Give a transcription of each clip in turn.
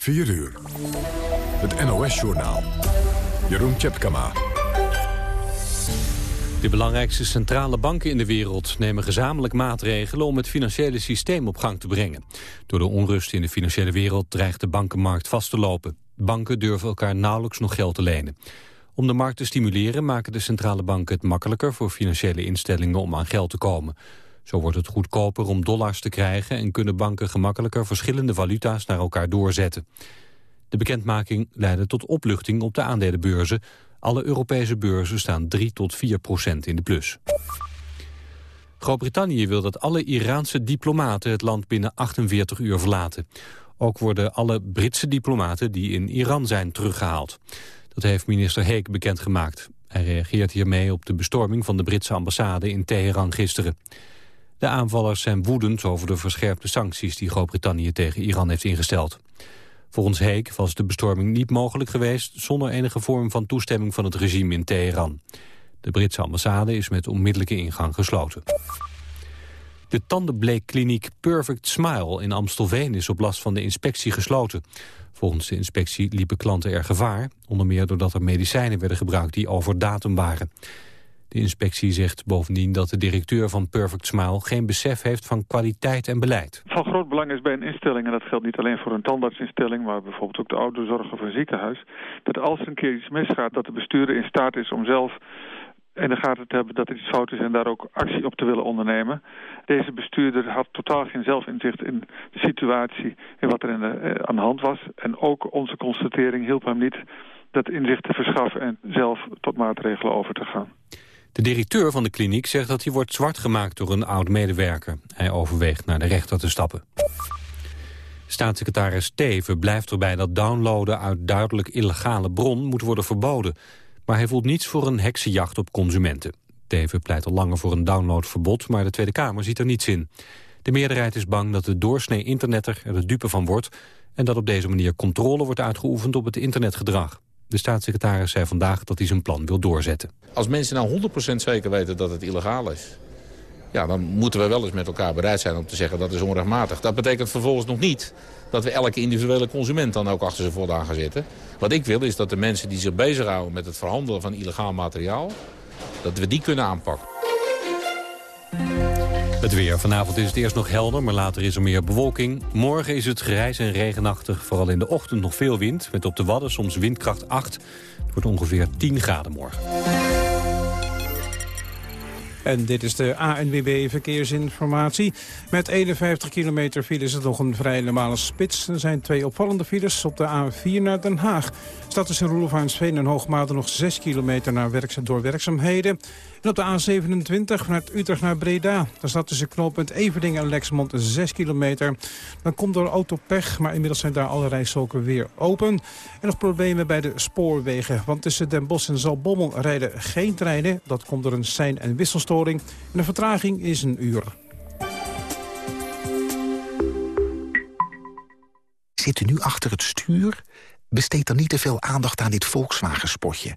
4 uur. Het NOS-journaal. Jeroen Tjepkama. De belangrijkste centrale banken in de wereld nemen gezamenlijk maatregelen om het financiële systeem op gang te brengen. Door de onrust in de financiële wereld dreigt de bankenmarkt vast te lopen. Banken durven elkaar nauwelijks nog geld te lenen. Om de markt te stimuleren maken de centrale banken het makkelijker voor financiële instellingen om aan geld te komen. Zo wordt het goedkoper om dollars te krijgen en kunnen banken gemakkelijker verschillende valuta's naar elkaar doorzetten. De bekendmaking leidde tot opluchting op de aandelenbeurzen. Alle Europese beurzen staan 3 tot 4 procent in de plus. Groot-Brittannië wil dat alle Iraanse diplomaten het land binnen 48 uur verlaten. Ook worden alle Britse diplomaten die in Iran zijn teruggehaald. Dat heeft minister Heek bekendgemaakt. Hij reageert hiermee op de bestorming van de Britse ambassade in Teheran gisteren. De aanvallers zijn woedend over de verscherpte sancties die Groot-Brittannië tegen Iran heeft ingesteld. Volgens Heek was de bestorming niet mogelijk geweest zonder enige vorm van toestemming van het regime in Teheran. De Britse ambassade is met onmiddellijke ingang gesloten. De tandenbleekkliniek Perfect Smile in Amstelveen is op last van de inspectie gesloten. Volgens de inspectie liepen klanten er gevaar, onder meer doordat er medicijnen werden gebruikt die over datum waren. De inspectie zegt bovendien dat de directeur van Perfect Smile geen besef heeft van kwaliteit en beleid. Van groot belang is bij een instelling, en dat geldt niet alleen voor een tandartsinstelling, maar bijvoorbeeld ook de ouderzorg of een ziekenhuis, dat als er een keer iets misgaat, dat de bestuurder in staat is om zelf in de gaten te hebben dat er iets fout is en daar ook actie op te willen ondernemen. Deze bestuurder had totaal geen zelfinzicht in de situatie en wat er eh, aan de hand was. En ook onze constatering hielp hem niet dat inzicht te verschaffen en zelf tot maatregelen over te gaan. De directeur van de kliniek zegt dat hij wordt zwart gemaakt door een oud-medewerker. Hij overweegt naar de rechter te stappen. Staatssecretaris Steven blijft erbij dat downloaden uit duidelijk illegale bron moet worden verboden. Maar hij voelt niets voor een heksenjacht op consumenten. Teven pleit al langer voor een downloadverbod, maar de Tweede Kamer ziet er niets in. De meerderheid is bang dat de doorsnee internetter er de dupe van wordt... en dat op deze manier controle wordt uitgeoefend op het internetgedrag. De staatssecretaris zei vandaag dat hij zijn plan wil doorzetten. Als mensen nou 100% zeker weten dat het illegaal is... ja, dan moeten we wel eens met elkaar bereid zijn om te zeggen dat is onrechtmatig. Dat betekent vervolgens nog niet dat we elke individuele consument dan ook achter zijn voordaan gaan zitten. Wat ik wil is dat de mensen die zich bezighouden met het verhandelen van illegaal materiaal... dat we die kunnen aanpakken. Het weer. Vanavond is het eerst nog helder, maar later is er meer bewolking. Morgen is het grijs en regenachtig. Vooral in de ochtend nog veel wind. Met op de Wadden soms windkracht 8. Het wordt ongeveer 10 graden morgen. En dit is de ANWB Verkeersinformatie. Met 51 kilometer file is het nog een vrij normale spits. Er zijn twee opvallende files op de A4 naar Den Haag. Staat tussen Roelofaansveen en Hoogmade nog 6 kilometer naar werks door werkzaamheden. En op de A27 vanuit Utrecht naar Breda. Daar staat tussen knooppunt Everding en Lexmond 6 kilometer. Dan komt door autopech, maar inmiddels zijn daar alle rijstroken weer open. En nog problemen bij de spoorwegen. Want tussen Den Bosch en Zalbommel rijden geen treinen. Dat komt door een sein- en wisselstoring. En de vertraging is een uur. Zit u nu achter het stuur? Besteed dan niet te veel aandacht aan dit Volkswagen-spotje.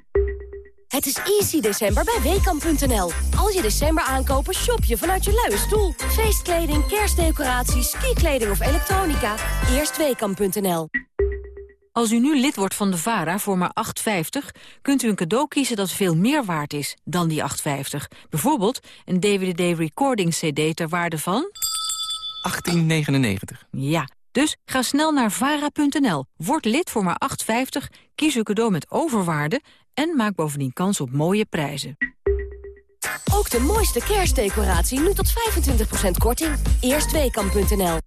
Het is easy december bij Weekamp.nl. Als je december aankopen, shop je vanuit je luie stoel. Feestkleding, kerstdecoraties, skikleding of elektronica. Eerst Weekamp.nl. Als u nu lid wordt van de VARA voor maar 8,50... kunt u een cadeau kiezen dat veel meer waard is dan die 8,50. Bijvoorbeeld een DVD-recording-cd ter waarde van... 18,99. Ja, dus ga snel naar vara.nl, word lid voor maar 8,50, kies uw cadeau met overwaarde... en maak bovendien kans op mooie prijzen. Ook de mooiste kerstdecoratie nu tot 25% korting. Eerstweekam.nl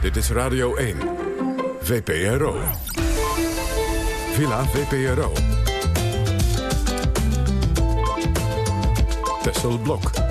Dit is Radio 1. VPRO. Villa VPRO. Tessel Blok.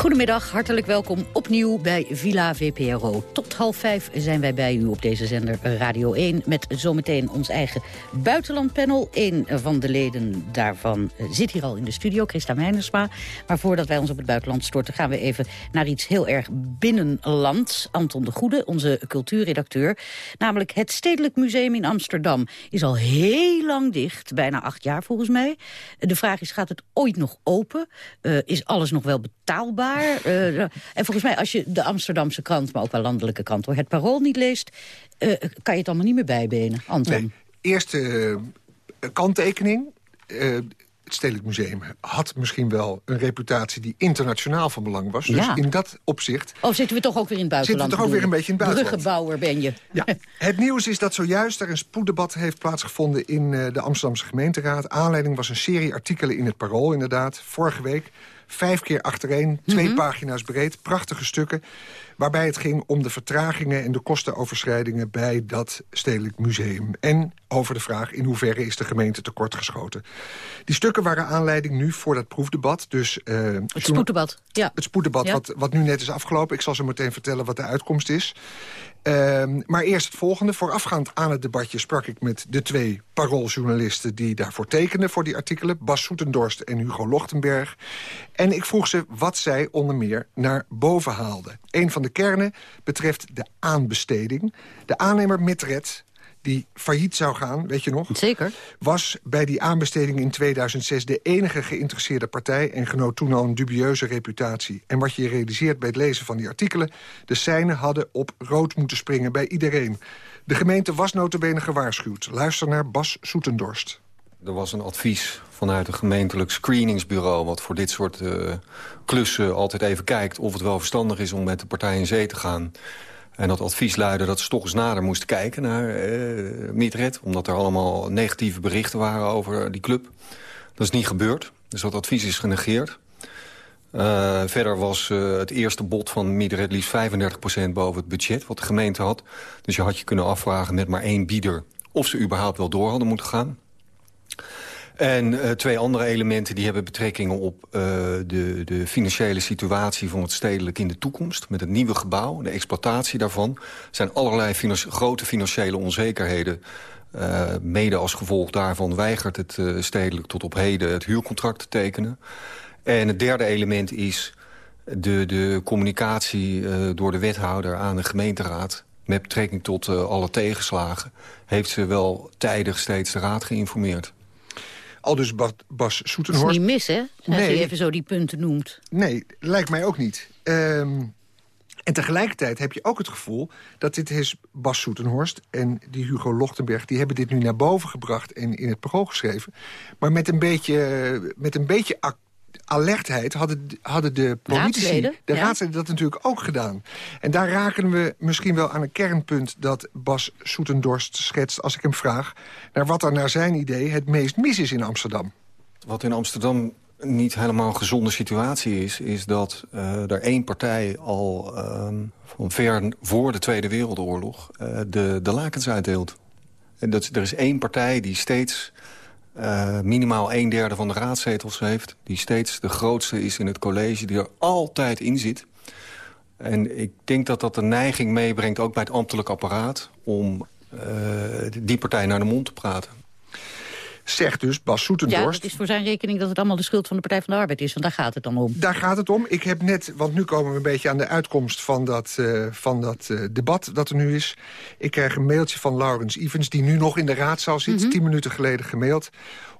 Goedemiddag, hartelijk welkom opnieuw bij Villa VPRO. Tot half vijf zijn wij bij u op deze zender Radio 1... met zometeen ons eigen buitenlandpanel. Een van de leden daarvan zit hier al in de studio, Christa Meinersma. Maar voordat wij ons op het buitenland storten... gaan we even naar iets heel erg binnenlands. Anton de Goede, onze cultuurredacteur. Namelijk het Stedelijk Museum in Amsterdam is al heel lang dicht. Bijna acht jaar volgens mij. De vraag is, gaat het ooit nog open? Uh, is alles nog wel betaalbaar? Uh, en volgens mij, als je de Amsterdamse krant, maar ook wel landelijke krant... hoor, het parool niet leest, uh, kan je het allemaal niet meer bijbenen. Anton. Nee. Eerste uh, kanttekening. het Stedelijk Museum had misschien wel een reputatie... die internationaal van belang was. Dus ja. in dat opzicht... Oh, zitten we toch ook weer in het buitenland? Zitten we toch ook weer een beetje in het buitenland. Bruggenbouwer ben je. Ja. het nieuws is dat zojuist er een spoeddebat heeft plaatsgevonden... in de Amsterdamse gemeenteraad. Aanleiding was een serie artikelen in het parool, inderdaad. Vorige week Vijf keer achtereen, twee mm -hmm. pagina's breed, prachtige stukken... waarbij het ging om de vertragingen en de kostenoverschrijdingen... bij dat stedelijk museum. En over de vraag in hoeverre is de gemeente tekortgeschoten. Die stukken waren aanleiding nu voor dat proefdebat. Dus, uh, het spoeddebat, ja. Het spoeddebat, ja. wat, wat nu net is afgelopen. Ik zal zo meteen vertellen wat de uitkomst is. Uh, maar eerst het volgende. Voorafgaand aan het debatje sprak ik met de twee parooljournalisten... die daarvoor tekenden voor die artikelen. Bas Soetendorst en Hugo Lochtenberg. En ik vroeg ze wat zij onder meer naar boven haalden. Een van de kernen betreft de aanbesteding. De aannemer Mitred die failliet zou gaan, weet je nog? Zeker. Was bij die aanbesteding in 2006 de enige geïnteresseerde partij... en genoot toen al een dubieuze reputatie. En wat je realiseert bij het lezen van die artikelen... de seinen hadden op rood moeten springen bij iedereen. De gemeente was notabene gewaarschuwd. Luister naar Bas Soetendorst. Er was een advies vanuit een gemeentelijk screeningsbureau... wat voor dit soort uh, klussen altijd even kijkt... of het wel verstandig is om met de partij in zee te gaan... En dat advies luidde dat ze toch eens nader moesten kijken naar uh, Midred. Omdat er allemaal negatieve berichten waren over die club. Dat is niet gebeurd. Dus dat advies is genegeerd. Uh, verder was het eerste bod van Midred liefst 35% boven het budget wat de gemeente had. Dus je had je kunnen afvragen met maar één bieder of ze überhaupt wel door hadden moeten gaan. En uh, twee andere elementen die hebben betrekking op uh, de, de financiële situatie van het stedelijk in de toekomst. Met het nieuwe gebouw, de exploitatie daarvan. Zijn allerlei grote financiële onzekerheden. Uh, mede als gevolg daarvan weigert het stedelijk tot op heden het huurcontract te tekenen. En het derde element is de, de communicatie door de wethouder aan de gemeenteraad met betrekking tot alle tegenslagen... heeft ze wel tijdig steeds de raad geïnformeerd. Al dus Bas, Bas Soetenhorst... Dat is niet mis, hè? Als nee, je even zo die punten noemt. Nee, lijkt mij ook niet. Um, en tegelijkertijd heb je ook het gevoel dat dit is Bas Soetenhorst... en die Hugo Lochtenberg, die hebben dit nu naar boven gebracht... en in het programma geschreven. Maar met een beetje, met een beetje alertheid hadden, hadden de politici, raadsleden, de ja. raadsleden dat natuurlijk ook gedaan. En daar raken we misschien wel aan een kernpunt dat Bas Soetendorst schetst... als ik hem vraag naar wat er naar zijn idee het meest mis is in Amsterdam. Wat in Amsterdam niet helemaal een gezonde situatie is... is dat uh, er één partij al uh, van ver voor de Tweede Wereldoorlog uh, de, de lakens uitdeelt. En dat, er is één partij die steeds uh, minimaal een derde van de raadzetels heeft... die steeds de grootste is in het college, die er altijd in zit. En ik denk dat dat de neiging meebrengt, ook bij het ambtelijk apparaat... om uh, die partij naar de mond te praten. Zegt dus Bas Ja, Soetendorst. het is voor zijn rekening dat het allemaal de schuld van de Partij van de Arbeid is. Want daar gaat het dan om. Daar gaat het om. Ik heb net, want nu komen we een beetje aan de uitkomst van dat, eh, van dat eh, debat dat er nu is. Ik krijg een mailtje van Laurens Evans, die nu nog in de raadzaal zit. Mhm. Tien minuten geleden gemaild.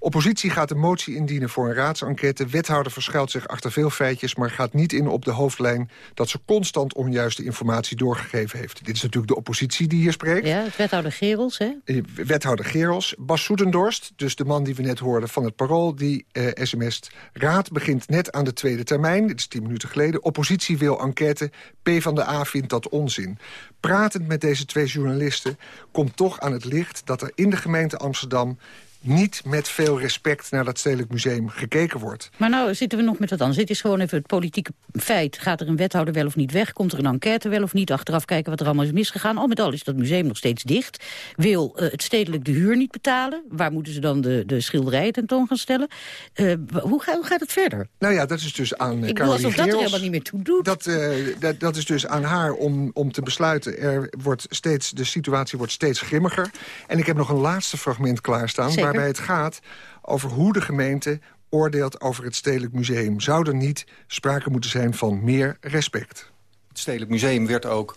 Oppositie gaat een motie indienen voor een raadsenquête. Wethouder verschuilt zich achter veel feitjes... maar gaat niet in op de hoofdlijn dat ze constant onjuiste informatie doorgegeven heeft. Dit is natuurlijk de oppositie die hier spreekt. Ja, wethouder Gerels, hè? Eh, Wethouder Gerels. Bas Soetendorst, dus de man die we net hoorden van het Parool... die eh, sms't. Raad begint net aan de tweede termijn. Dit is tien minuten geleden. Oppositie wil enquête. P van de A vindt dat onzin. Pratend met deze twee journalisten komt toch aan het licht... dat er in de gemeente Amsterdam niet met veel respect naar dat Stedelijk Museum gekeken wordt. Maar nou zitten we nog met wat anders. Dit is gewoon even het politieke feit. Gaat er een wethouder wel of niet weg? Komt er een enquête wel of niet? Achteraf kijken wat er allemaal is misgegaan. Al met al is dat museum nog steeds dicht. Wil eh, het stedelijk de huur niet betalen? Waar moeten ze dan de, de schilderijen tentoon gaan stellen? Eh, hoe, ga- hoe gaat het verder? Nou ja, dat is dus aan uh, Ik bedoel, alsof dat er helemaal niet meer toe doet. Dat, eh, dat, dat is dus aan haar om, om te besluiten. Er wordt steeds, de situatie wordt steeds grimmiger. En ik heb nog een laatste fragment klaarstaan... Zeker. Waarbij het gaat over hoe de gemeente oordeelt over het Stedelijk Museum. Zou er niet sprake moeten zijn van meer respect? Het Stedelijk Museum werd ook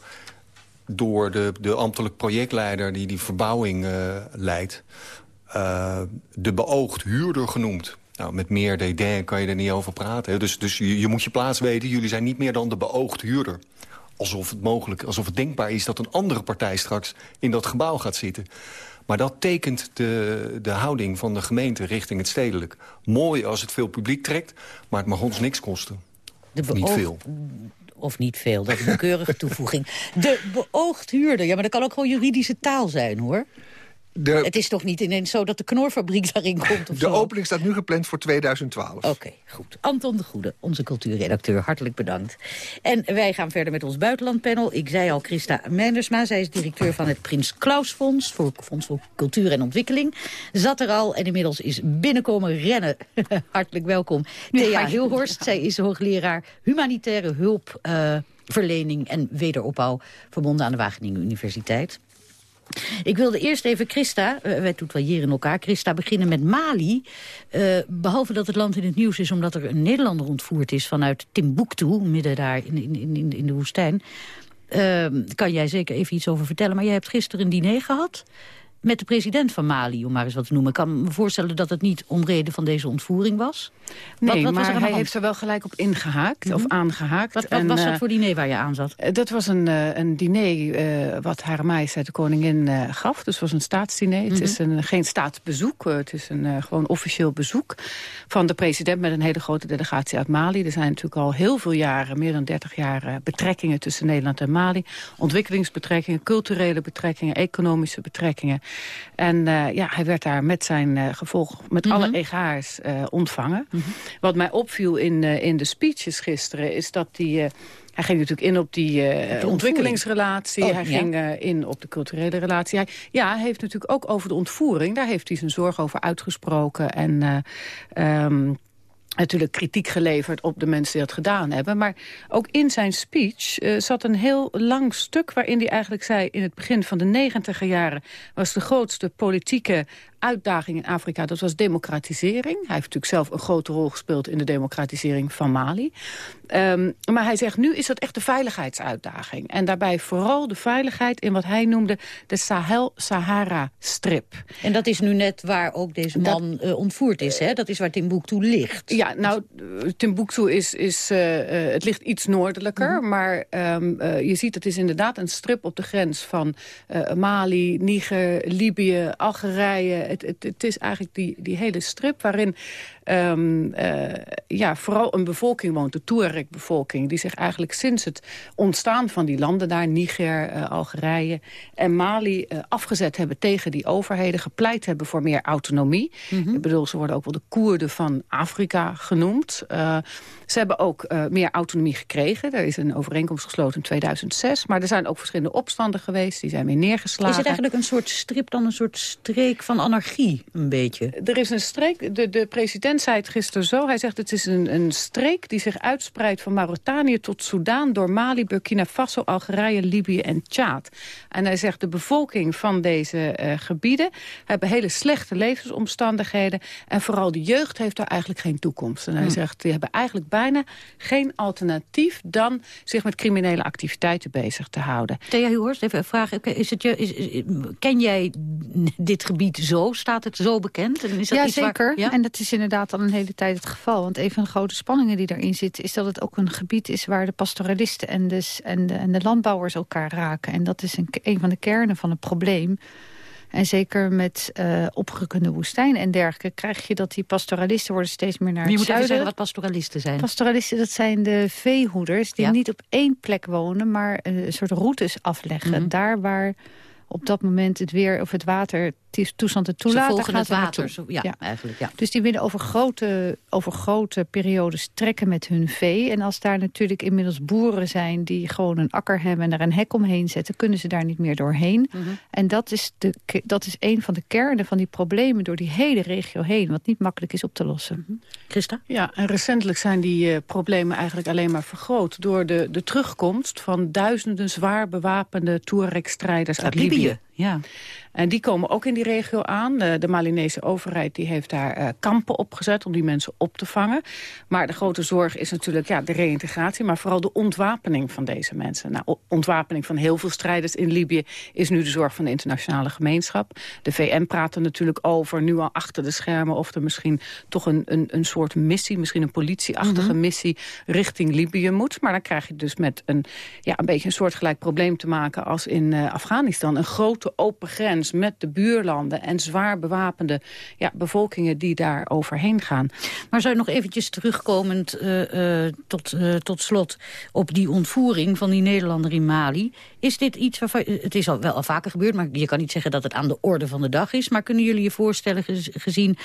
door de, de ambtelijk projectleider... die die verbouwing eh, leidt, eh, de beoogd huurder genoemd. Nou, met meer dédain kan je er niet over praten. hè. Dus, dus je, je moet je plaats weten. Jullie zijn niet meer dan de beoogd huurder. Alsof het mogelijk, alsof het denkbaar is dat een andere partij straks in dat gebouw gaat zitten. Maar dat tekent de, de houding van de gemeente richting het stedelijk. Mooi als het veel publiek trekt, maar het mag ons niks kosten. De Of niet veel. Of niet veel, dat is een keurige toevoeging. De beoogd huurder, ja, maar dat kan ook gewoon juridische taal zijn, hoor. De, Het is toch niet ineens zo dat de knorfabriek daarin komt of de zo? opening staat nu gepland voor 2012. Oké, goed. Anton de Goede, onze cultuurredacteur, hartelijk bedankt. En wij gaan verder met ons buitenlandpanel. Ik zei al Christa Meindersma, zij is directeur van het Prins Klaus Fonds... voor Fonds voor Cultuur en Ontwikkeling. Zat er al en inmiddels is binnenkomen rennen. hartelijk welkom. Thea Hilhorst, zij is hoogleraar humanitaire hulpverlening en wederopbouw... verbonden aan de Wageningen Universiteit. Ik wilde eerst even Christa, uh, wij tutoyeren elkaar, Christa beginnen met Mali. Uh, behalve dat het land in het nieuws is omdat er een Nederlander ontvoerd is vanuit Timbuktu, midden daar in, in, in, in de woestijn. Uh, kan jij zeker even iets over vertellen, maar jij hebt gisteren een diner gehad met de president van Mali, om maar eens wat te noemen. Ik kan me voorstellen dat het niet om reden van deze ontvoering was. Nee, wat, wat maar was er hij heeft er wel gelijk op ingehaakt, of aangehaakt. Wat, wat En, was eh, dat voor diner waar je aan zat? eh, Dat was een, eh, een diner eh, wat Hare Majesteit de Koningin eh, gaf. Dus het was een staatsdiner. Het is een, geen staatsbezoek. eh, het is een eh, gewoon officieel bezoek van de president... met een hele grote delegatie uit Mali. Er zijn natuurlijk al heel veel jaren, meer dan 30 jaar... eh, betrekkingen tussen Nederland en Mali. Ontwikkelingsbetrekkingen, culturele betrekkingen... economische betrekkingen. En eh, ja, hij werd daar met zijn eh, gevolg... met alle egaars eh, ontvangen. Wat mij opviel in, in de speeches gisteren... is dat die... hij ging natuurlijk in op die ontvoering. ontwikkelingsrelatie. Oh, hij ja. ging in op de culturele relatie. Hij, ja, hij heeft natuurlijk ook over de ontvoering... daar heeft hij zijn zorg over uitgesproken. En eh, ehm, natuurlijk kritiek geleverd op de mensen die dat gedaan hebben. Maar ook in zijn speech eh, zat een heel lang stuk... waarin hij eigenlijk zei, in het begin van de negentiger jaren... was de grootste politieke uitdaging in Afrika, dat was democratisering. Hij heeft natuurlijk zelf een grote rol gespeeld in de democratisering van Mali. Ehm, maar hij zegt, nu is dat echt de veiligheidsuitdaging. En daarbij vooral de veiligheid in wat hij noemde de Sahel-Sahara-strip. En dat is nu net waar ook deze man eh, ontvoerd is, hè? Dat is waar Timbuktu ligt. Ja, nou, Timbuktu is, is eh, eh, het ligt iets noordelijker. Mhm. Maar ehm, eh, je ziet, het is inderdaad een strip op de grens van Mali, Niger, Libië, Algerije. Het, het, het is eigenlijk die, die hele strip waarin ehm, eh, ja, vooral een bevolking woont, de Tuareg-bevolking... die zich eigenlijk sinds het ontstaan van die landen daar... Niger, eh, Algerije en Mali eh, afgezet hebben tegen die overheden... gepleit hebben voor meer autonomie. Ik bedoel, ze worden ook wel de Koerden van Afrika genoemd. Ze hebben ook meer autonomie gekregen. Er is een overeenkomst gesloten in 2006. Maar er zijn ook verschillende opstanden geweest. Die zijn weer neergeslagen. Is het eigenlijk een soort strip dan een soort streek van anarchie anarchie een beetje. Er is een streek, de, de president zei het gisteren zo, hij zegt het is een, een streek die zich uitspreidt van Mauritanië tot Soudaan, door Mali, Burkina Faso, Algerije, Libië en Tjaad. En hij zegt de bevolking van deze uh, gebieden hebben hele slechte levensomstandigheden en vooral de jeugd heeft daar eigenlijk geen toekomst. En hij hm. zegt, die hebben eigenlijk bijna geen alternatief dan zich met criminele activiteiten bezig te houden. Thea Huurst, even vragen, is het je, is, ken jij dit gebied zo? Staat het zo bekend? En is dat ja, zeker. ja? En dat is inderdaad al een hele tijd het geval. Want een van de grote spanningen die erin zit... is dat het ook een gebied is waar de pastoralisten en de, en de, en de landbouwers elkaar raken. En dat is een, een van de kernen van het probleem. En zeker met uh, opgerukkende woestijn en dergelijke... krijg je dat die pastoralisten worden steeds meer naar Wie het zuiden. zeggen wat pastoralisten zijn. Pastoralisten, dat zijn de veehoeders... die niet op één plek wonen, maar een soort routes afleggen. Mhm. Daar waar op dat moment het weer of het water toestand het toelaat. Ze volgen het water, ja, ja, eigenlijk. Ja. Dus die willen over grote, over grote periodes trekken met hun vee. En als daar natuurlijk inmiddels boeren zijn die gewoon een akker hebben... en daar een hek omheen zetten, kunnen ze daar niet meer doorheen. Mhm. En dat is, de, dat is een van de kernen van die problemen door die hele regio heen... wat niet makkelijk is op te lossen. Mm Christa? Ja, en recentelijk zijn die uh, problemen eigenlijk alleen maar vergroot... door de, de terugkomst van duizenden zwaar bewapende Touareg-strijders uit, uit Libië. Ja. En die komen ook in die regio aan. De, de Malinese overheid die heeft daar uh, kampen opgezet om die mensen op te vangen. Maar de grote zorg is natuurlijk ja, de reïntegratie... maar vooral de ontwapening van deze mensen. Nou, ontwapening van heel veel strijders in Libië... is nu de zorg van de internationale gemeenschap. De VN praat er natuurlijk over, nu al achter de schermen... of er misschien toch een, een, een soort missie, misschien een politieachtige mhm. missie... richting Libië moet. Maar dan krijg je dus met een, ja, een beetje een soortgelijk probleem te maken... als in uh, Afghanistan. Een grote open grens met de buurlanden... en zwaar bewapende ja, bevolkingen die daar overheen gaan. Maar zou je nog eventjes terugkomend uh, uh, tot, uh, tot slot... op die ontvoering van die Nederlander in Mali... Is dit iets waarvan... Het is al wel al vaker gebeurd, maar je kan niet zeggen dat het aan de orde van de dag is. Maar kunnen jullie je voorstellen, gezien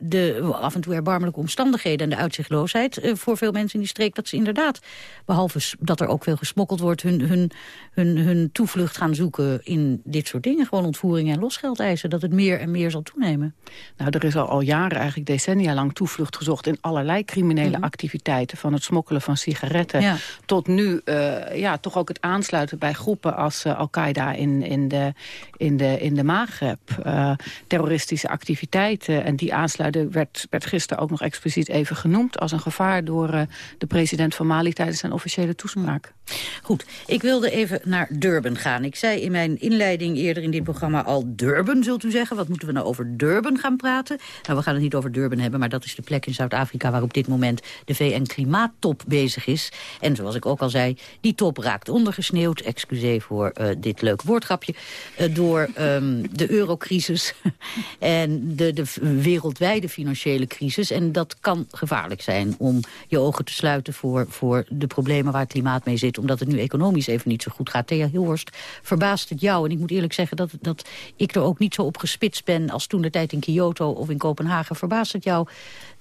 de af en toe erbarmelijke omstandigheden... en de uitzichtloosheid voor veel mensen in die streek... dat ze inderdaad, behalve dat er ook veel gesmokkeld wordt... hun, hun, hun, hun toevlucht gaan zoeken in dit soort dingen. Gewoon ontvoering en losgeld eisen, dat het meer en meer zal toenemen? Nou, er is al, al jaren, eigenlijk decennia lang toevlucht gezocht... in allerlei criminele mhm. activiteiten. Van het smokkelen van sigaretten tot nu uh, ja, toch ook het aansluiten bij groepen... als uh, Al-Qaeda in, in, de, in, de, in de Maghreb. Uh, terroristische activiteiten. En die aansluiting werd, werd gisteren ook nog expliciet even genoemd... als een gevaar door de president van Mali tijdens zijn officiële toespraak. Goed, ik wilde even naar Durban gaan. Ik zei in mijn inleiding eerder in dit programma al Durban, zult u zeggen. Wat moeten we nou over Durban gaan praten? Nou, we gaan het niet over Durban hebben, maar dat is de plek in Zuid-Afrika... waar op dit moment de VN-klimaattop bezig is. En zoals ik ook al zei, die top raakt ondergesneeuwd... excuseer voor uh, dit leuke woordgrapje... Uh, door um, de eurocrisis en de, de wereldwijde financiële crisis. En dat kan gevaarlijk zijn om je ogen te sluiten... voor, voor de problemen waar het klimaat mee zit omdat het nu economisch even niet zo goed gaat. Thea Hilhorst, verbaast het jou? En ik moet eerlijk zeggen dat, dat ik er ook niet zo op gespitst ben... als toen de tijd in Kyoto of in Kopenhagen. Verbaast het jou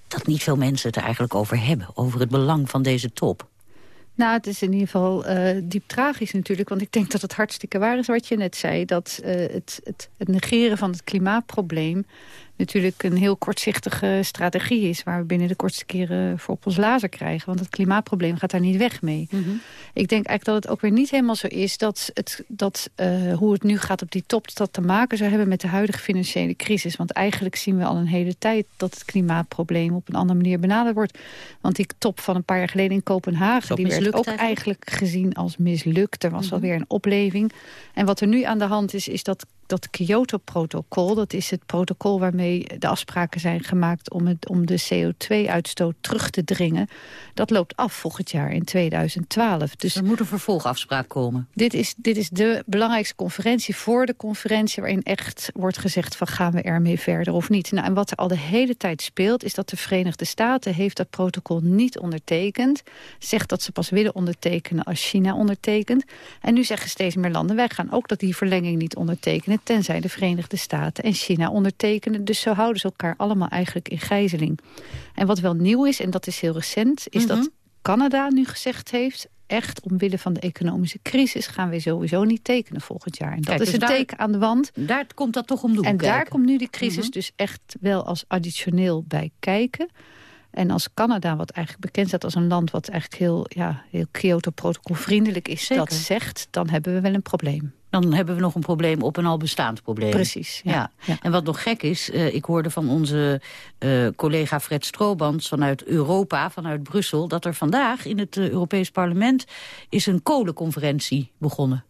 dat niet veel mensen het er eigenlijk over hebben? Over het belang van deze top? Nou, het is in ieder geval uh, diep tragisch natuurlijk. Want ik denk dat het hartstikke waar is wat je net zei. Dat uh, het, het, het negeren van het klimaatprobleem natuurlijk een heel kortzichtige strategie is... waar we binnen de kortste keren voor op ons lazer krijgen. Want het klimaatprobleem gaat daar niet weg mee. Mhm. Ik denk eigenlijk dat het ook weer niet helemaal zo is... dat, het, dat uh, hoe het nu gaat op die top dat te maken zou hebben... met de huidige financiële crisis. Want eigenlijk zien we al een hele tijd... dat het klimaatprobleem op een andere manier benaderd wordt. Want die top van een paar jaar geleden in Kopenhagen... die werd ook eigenlijk? gezien als mislukt. Er was mm -hmm. alweer een opleving. En wat er nu aan de hand is, is dat dat Kyoto-protocol, dat is het protocol waarmee de afspraken zijn gemaakt om, het, om de CO2-uitstoot terug te dringen. Dat loopt af volgend jaar in 2012. Dus er moet een vervolgafspraak komen. Dit is, dit is de belangrijkste conferentie voor de conferentie waarin echt wordt gezegd van gaan we ermee verder of niet. Nou, en wat er al de hele tijd speelt is dat de Verenigde Staten heeft dat protocol niet ondertekend. Zegt dat ze pas willen ondertekenen als China ondertekent. En nu zeggen steeds meer landen wij gaan ook dat die verlenging niet ondertekenen tenzij de Verenigde Staten en China ondertekenen. Dus zo houden ze elkaar allemaal eigenlijk in gijzeling. En wat wel nieuw is, en dat is heel recent, is dat mhm. Canada nu gezegd heeft echt omwille van de economische crisis... gaan we sowieso niet tekenen volgend jaar. En dat is dus een daar- teken aan de wand. Daar komt dat toch om de hoek En daar komt nu de crisis Mhm. dus echt wel als additioneel bij kijken. En als Canada, wat eigenlijk bekend staat als een land... wat eigenlijk heel, ja, heel Kyoto-protocol-vriendelijk is, dat zegt... dan hebben we wel een probleem. Dan hebben we nog een probleem op een al bestaand probleem. Precies, ja. En wat nog gek is, eh, ik hoorde van onze eh, collega Fred Stroobans vanuit Europa, vanuit Brussel, dat er vandaag in het eh, Europees Parlement is een kolenconferentie begonnen.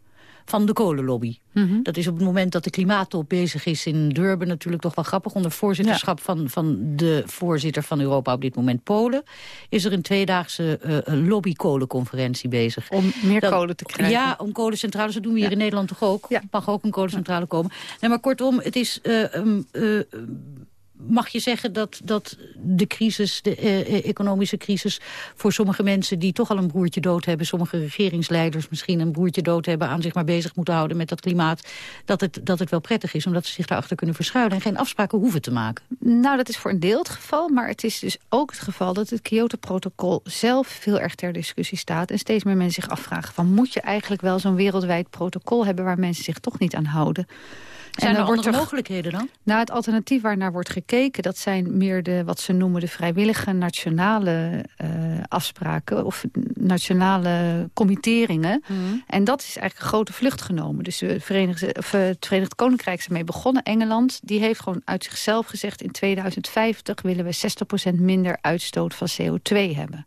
Van de kolenlobby. Mhm. Dat is op het moment dat de klimaattop bezig is in Durban natuurlijk toch wel grappig. Onder voorzitterschap van, van de voorzitter van Europa op dit moment Polen. Is er een tweedaagse eh lobby-kolenconferentie bezig. Om meer Dat- kolen te krijgen. Ja, om kolencentrales. Dat doen we hier in Nederland toch ook? Mag ook een kolencentrale komen. Nee, maar kortom, het is... eh, um, eh, mag je zeggen dat, dat de crisis, de eh, eh, economische crisis... voor sommige mensen die toch al een broertje dood hebben... sommige regeringsleiders misschien een broertje dood hebben... aan zich maar bezig moeten houden met dat klimaat... dat het, dat het wel prettig is, omdat ze zich daarachter kunnen verschuilen... en geen afspraken hoeven te maken. Nou, dat is voor een deel het geval. Maar het is dus ook het geval dat het Kyoto-protocol zelf veel erg ter discussie staat. En steeds meer mensen zich afvragen van... moet je eigenlijk wel zo'n wereldwijd protocol hebben... waar mensen zich toch niet aan houden? Zijn er andere mogelijkheden dan? Nou, het alternatief waar naar wordt gekeken... dat zijn meer de, wat ze noemen de vrijwillige nationale eh, afspraken... of nationale committeringen. En dat is eigenlijk een grote vlucht genomen. Dus de Verenigde, of, eh, het Verenigd Koninkrijk is ermee begonnen. Engeland die heeft gewoon uit zichzelf gezegd... in 2050 willen we 60% minder uitstoot van CO2 hebben.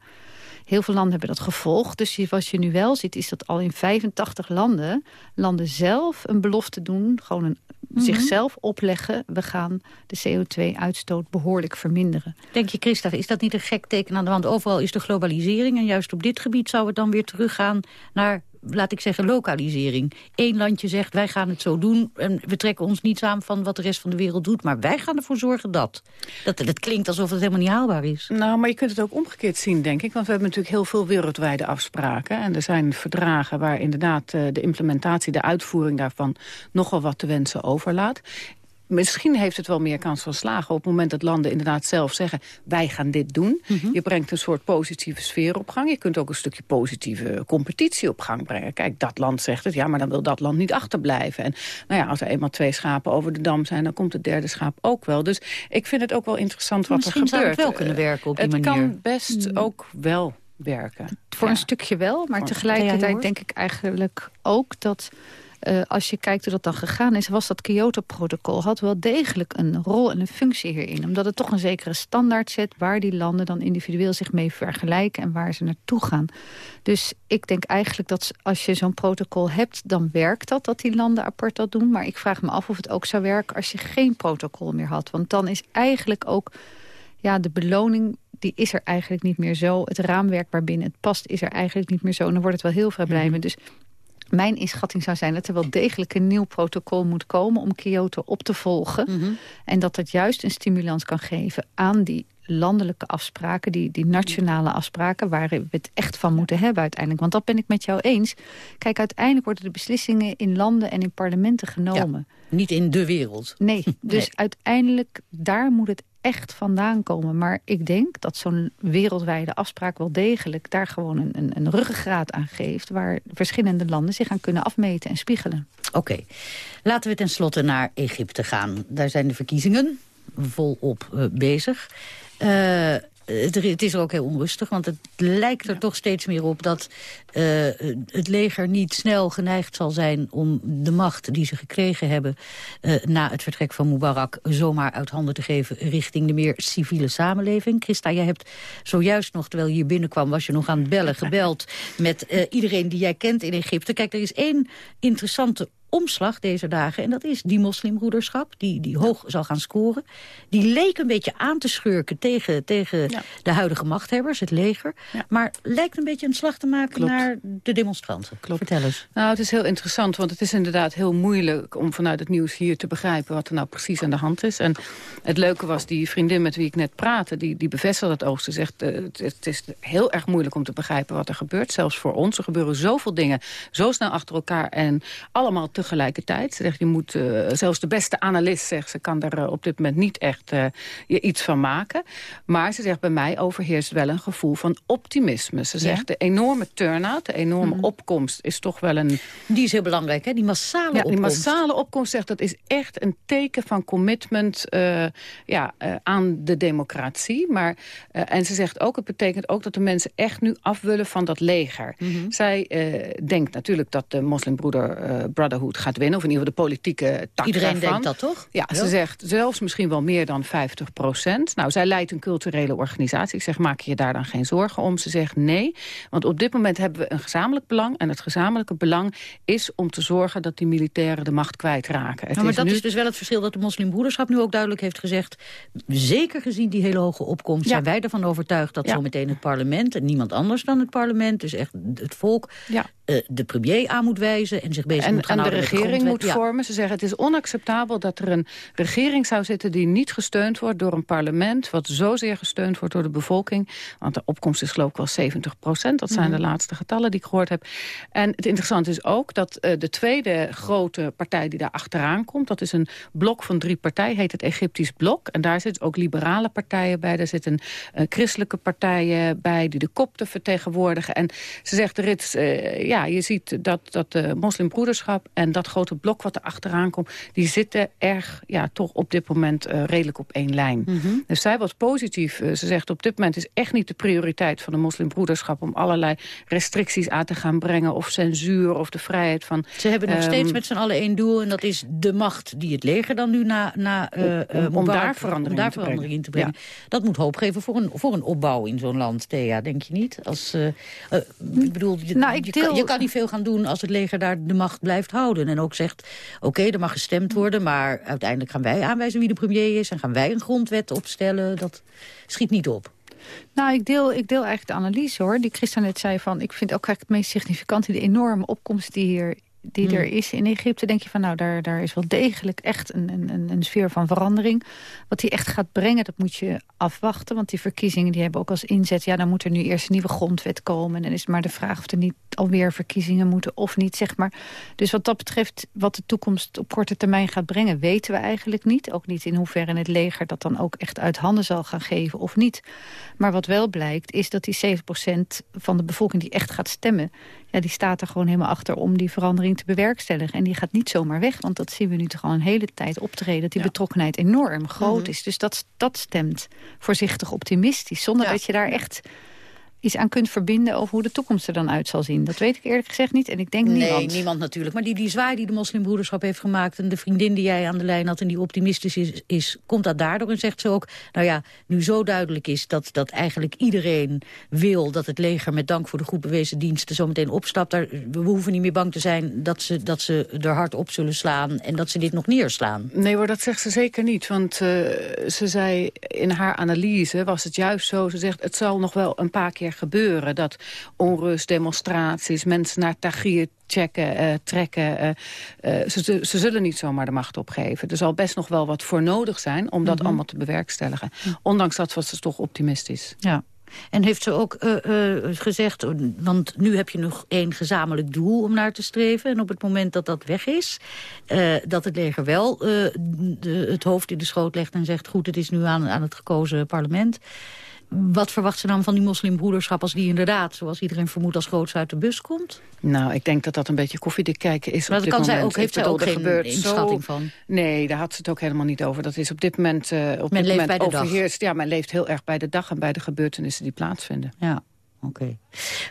Heel veel landen hebben dat gevolgd. Dus wat je nu wel ziet, is dat al in 85 landen... landen zelf een belofte doen, gewoon een, Mhm. zichzelf opleggen... we gaan de CO2-uitstoot behoorlijk verminderen. Denk je, Christa, is dat niet een gek teken aan de wand? Overal is de globalisering en juist op dit gebied zou het dan weer teruggaan naar, laat ik zeggen, lokalisering. Eén landje zegt, wij gaan het zo doen en we trekken ons niet aan van wat de rest van de wereld doet, maar wij gaan ervoor zorgen dat. Dat, dat klinkt alsof het helemaal niet haalbaar is. Nou, maar je kunt het ook omgekeerd zien, denk ik. Want we hebben natuurlijk heel veel wereldwijde afspraken. En er zijn verdragen waar inderdaad eh, de implementatie, de uitvoering daarvan... nogal wat te wensen overlaat. Misschien heeft het wel meer kans van slagen op het moment dat landen inderdaad zelf zeggen... wij gaan dit doen. Je brengt een soort positieve sfeer op gang. Je kunt ook een stukje positieve competitie op gang brengen. Kijk, dat land zegt het, ja, maar dan wil dat land niet achterblijven. En nou ja, als er eenmaal twee schapen over de dam zijn... dan komt het derde schaap ook wel. Dus ik vind het ook wel interessant wat Misschien er zou gebeurt. het wel kunnen werken op die het manier. kan best ook wel werken. Voor een stukje wel, maar Voor- tegelijkertijd denk ik eigenlijk ook dat... eh, als je kijkt hoe dat dan gegaan is, was dat Kyoto-protocol... had wel degelijk een rol en een functie hierin. Omdat het toch een zekere standaard zet... waar die landen dan individueel zich mee vergelijken... en waar ze naartoe gaan. Dus ik denk eigenlijk dat als je zo'n protocol hebt... dan werkt dat, dat die landen apart dat doen. Maar ik vraag me af of het ook zou werken als je geen protocol meer had. Want dan is eigenlijk ook ja, de beloning die is er eigenlijk niet meer zo. Het raamwerk waarbinnen het past is er eigenlijk niet meer zo. En dan wordt het wel heel vrijblijvend. Dus mijn inschatting zou zijn dat er wel degelijk een nieuw protocol moet komen... om Kyoto op te volgen. En dat dat juist een stimulans kan geven aan die landelijke afspraken, die, die nationale afspraken... waar we het echt van moeten hebben uiteindelijk. Want dat ben ik met jou eens. Kijk, uiteindelijk worden de beslissingen in landen en in parlementen genomen. Niet in de wereld. Nee, dus Nee. uiteindelijk daar moet het echt vandaan komen. Maar ik denk dat zo'n wereldwijde afspraak wel degelijk... daar gewoon een, een, een ruggengraat aan geeft... waar verschillende landen zich aan kunnen afmeten en spiegelen. Oké, laten we tenslotte naar Egypte gaan. Daar zijn de verkiezingen volop eh, bezig. Eh, het, is er ook heel onrustig, want het lijkt er toch steeds meer op... dat eh, het leger niet snel geneigd zal zijn om de macht die ze gekregen hebben... eh, na het vertrek van Mubarak zomaar uit handen te geven... richting de meer civiele samenleving. Christa, jij hebt zojuist nog, terwijl je hier binnenkwam... was je nog aan het bellen, gebeld met eh, iedereen die jij kent in Egypte. Kijk, er is één interessante omslag deze dagen. En dat is die moslimbroederschap, die, die hoog zal gaan scoren. Die leek een beetje aan te schurken tegen, tegen de huidige machthebbers, het leger. Maar lijkt een beetje een slag te maken Klopt. naar de demonstranten. Vertel eens. Nou, het is heel interessant, want het is inderdaad heel moeilijk... om vanuit het nieuws hier te begrijpen wat er nou precies aan de hand is. En het leuke was, die vriendin met wie ik net praatte... die, die bevestigde dat ook. Ze zegt, eh, het, het is heel erg moeilijk om te begrijpen wat er gebeurt. Zelfs voor ons. Er gebeuren zoveel dingen, zo snel achter elkaar... en allemaal tegelijkertijd. Ze zegt, je moet, uh, zelfs de beste analist zegt, ze kan er uh, op dit moment niet echt uh, je iets van maken. Maar ze zegt, bij mij overheerst wel een gevoel van optimisme. Ze zegt, de enorme turnout, de enorme mm. opkomst is toch wel een... Die is heel belangrijk, hè? Die massale ja, opkomst. Die massale opkomst, zegt, dat is echt een teken van commitment ja, aan de democratie. Maar, en ze zegt ook, het betekent ook dat de mensen echt nu af willen van dat leger. Mm -hmm. Zij denkt natuurlijk dat de moslimbroeder uh, Gaat winnen. Of in ieder geval de politieke tak Iedereen daarvan. denkt dat toch? Ja, ze zegt zelfs misschien wel meer dan 50 procent. Nou, zij leidt een culturele organisatie. Ik zeg, maak je daar dan geen zorgen om? Ze zegt nee, want op dit moment hebben we een gezamenlijk belang. En het gezamenlijke belang is om te zorgen dat die militairen de macht kwijtraken. Het nou, maar is dat nu... is dus wel het verschil dat de moslimbroederschap nu ook duidelijk heeft gezegd. Zeker gezien die hele hoge opkomst ja. zijn wij ervan overtuigd dat ja. zometeen het parlement... en niemand anders dan het parlement, dus echt het volk... Ja. Uh, de premier aan moet wijzen en zich bezig en, moet gaan en de houden regering moet vormen. Ze zeggen het is onacceptabel dat er een regering zou zitten... die niet gesteund wordt door een parlement... wat zozeer gesteund wordt door de bevolking. Want de opkomst is geloof ik wel 70 procent. Dat zijn Mhm. de laatste getallen die ik gehoord heb. En het interessante is ook dat uh, de tweede grote partij die daar achteraan komt... dat is een blok van drie partijen, heet het Egyptisch Blok. En daar zitten ook liberale partijen bij. Daar zitten uh, christelijke partijen bij die de kopten vertegenwoordigen. En ze zegt er is, uh, ja, je ziet dat, dat de moslimbroederschap... en dat grote blok wat er achteraan komt... die zitten erg, ja, toch op dit moment uh, redelijk op één lijn. Mhm. Dus zij was positief. Uh, ze zegt op dit moment is echt niet de prioriteit van de moslimbroederschap... om allerlei restricties aan te gaan brengen... of censuur of de vrijheid van... Ze hebben nog um, steeds met z'n allen één doel... en dat is de macht die het leger dan nu na, na uh, om, om, om daar verandering, om daar te, verandering brengen. in te brengen. Ja. Dat moet hoop geven voor een, voor een opbouw in zo'n land, Thea, denk je niet? Als, ik bedoel, je, nou, ik je, deel... kan, je, kan, niet veel gaan doen als het leger daar de macht blijft houden. En ook zegt, oké, okay, er mag gestemd worden... maar uiteindelijk gaan wij aanwijzen wie de premier is... en gaan wij een grondwet opstellen. Dat schiet niet op. Nou, ik deel, ik deel eigenlijk de analyse, hoor. Die Christa net zei van... ik vind ook eigenlijk het meest significante... die enorme opkomst die hier die Hmm. er is in Egypte, denk je van nou, daar, daar is wel degelijk echt een, een, een sfeer van verandering. Wat die echt gaat brengen, dat moet je afwachten. Want die verkiezingen die hebben ook als inzet, ja, dan moet er nu eerst een nieuwe grondwet komen. En dan is het maar de vraag of er niet alweer verkiezingen moeten of niet, zeg maar. Dus wat dat betreft, wat de toekomst op korte termijn gaat brengen, weten we eigenlijk niet. Ook niet in hoeverre het leger dat dan ook echt uit handen zal gaan geven of niet. Maar wat wel blijkt, is dat die 7% van de bevolking die echt gaat stemmen, ja, die staat er gewoon helemaal achter om die verandering te bewerkstelligen. En die gaat niet zomaar weg, want dat zien we nu toch al een hele tijd optreden. Dat die ja. betrokkenheid enorm groot mm -hmm. is. Dus dat, dat stemt voorzichtig optimistisch. Zonder ja. dat je daar echt iets aan kunt verbinden over hoe de toekomst er dan uit zal zien. Dat weet ik eerlijk gezegd niet en ik denk nee, niemand. Nee, niemand natuurlijk. Maar die, die zwaai die de moslimbroederschap heeft gemaakt... en de vriendin die jij aan de lijn had en die optimistisch is... is komt dat daardoor en zegt ze ook... nou ja, nu zo duidelijk is dat, dat eigenlijk iedereen wil... dat het leger met dank voor de goed bewezen diensten zo meteen opstapt... Daar, we hoeven niet meer bang te zijn dat ze, dat ze er hard op zullen slaan... en dat ze dit nog neerslaan. Nee hoor, dat zegt ze zeker niet. Want uh, ze zei in haar analyse was het juist zo... ze zegt het zal nog wel een paar keer gebeuren. Dat onrust, demonstraties, mensen naar Tahrir checken, uh, trekken. Uh, uh, ze, ze, zullen niet zomaar de macht opgeven. Er zal best nog wel wat voor nodig zijn om dat mm -hmm. allemaal te bewerkstelligen. Ondanks dat was ze toch optimistisch. Ja. En heeft ze ook gezegd, want nu heb je nog één gezamenlijk doel om naar te streven. En op het moment dat dat weg is, dat het leger wel de, het hoofd in de schoot legt en zegt... goed, het is nu aan, aan het gekozen parlement. Wat verwacht ze dan van die moslimbroederschap als die inderdaad, zoals iedereen vermoedt, als groots uit de bus komt? Nou, ik denk dat dat een beetje koffiedik kijken is maar op dit kan moment. Zij ook, heeft zij ook geen inschatting zo... van? Nee, daar had ze het ook helemaal niet over. Dat is op dit moment, uh, op men dit moment overheerst. Ja, men leeft heel erg bij de dag en bij de gebeurtenissen die plaatsvinden. Ja. Oké. Okay.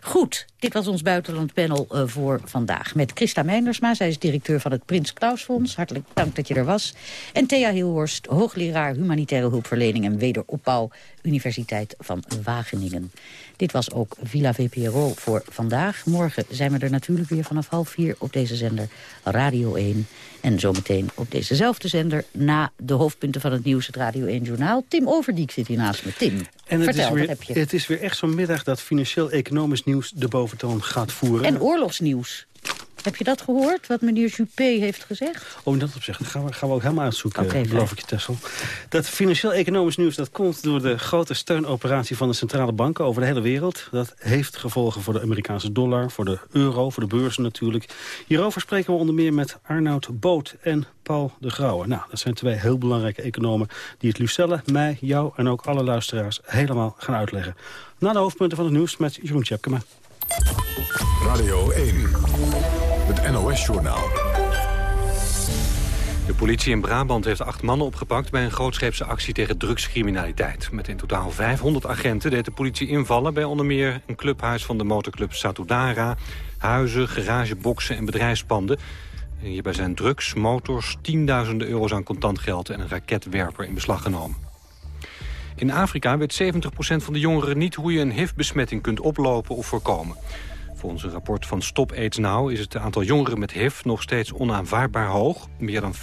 Goed, dit was ons buitenlandpanel uh, voor vandaag. Met Christa Meindersma, zij is directeur van het Prins Klaus Fonds. Hartelijk dank dat je er was. En Thea Hilhorst, hoogleraar humanitaire hulpverlening en wederopbouw... Universiteit van Wageningen. Dit was ook Villa VPRO voor vandaag. Morgen zijn we er natuurlijk weer vanaf half vier op deze zender Radio 1. En zometeen op dezezelfde zender na de hoofdpunten van het nieuws, het Radio 1 Journaal. Tim Overdiek zit hier naast me. Tim, en het vertel, is weer, heb je? Het is weer echt zo'n middag dat financieel-economisch nieuws de boventoon gaat voeren. En oorlogsnieuws. Heb je dat gehoord, wat meneer Juppé heeft gezegd? Oh, dat opzicht. Dat gaan we, gaan we ook helemaal uitzoeken, okay, beloof ik je, Tessel. Dat financieel-economisch nieuws dat komt door de grote steunoperatie van de centrale banken over de hele wereld. Dat heeft gevolgen voor de Amerikaanse dollar, voor de euro, voor de beurzen natuurlijk. Hierover spreken we onder meer met Arnoud Boot en Paul de Grauwe. Nou, dat zijn twee heel belangrijke economen die het Lucelle, mij, jou en ook alle luisteraars helemaal gaan uitleggen. Na de hoofdpunten van het nieuws met Jeroen Tjepkema. Radio 1, het NOS-journaal. De politie in Brabant heeft acht mannen opgepakt... bij een grootscheepse actie tegen drugscriminaliteit. Met in totaal 500 agenten deed de politie invallen... bij onder meer een clubhuis van de motorclub Satudara... huizen, garageboxen en bedrijfspanden. En hierbij zijn drugs, motors, tienduizenden euro's aan contant geld... en een raketwerper in beslag genomen. In Afrika weet 70% van de jongeren niet hoe je een HIV-besmetting kunt oplopen of voorkomen. Volgens een rapport van Stop AIDS Now is het aantal jongeren met HIV nog steeds onaanvaardbaar hoog. Meer dan 40%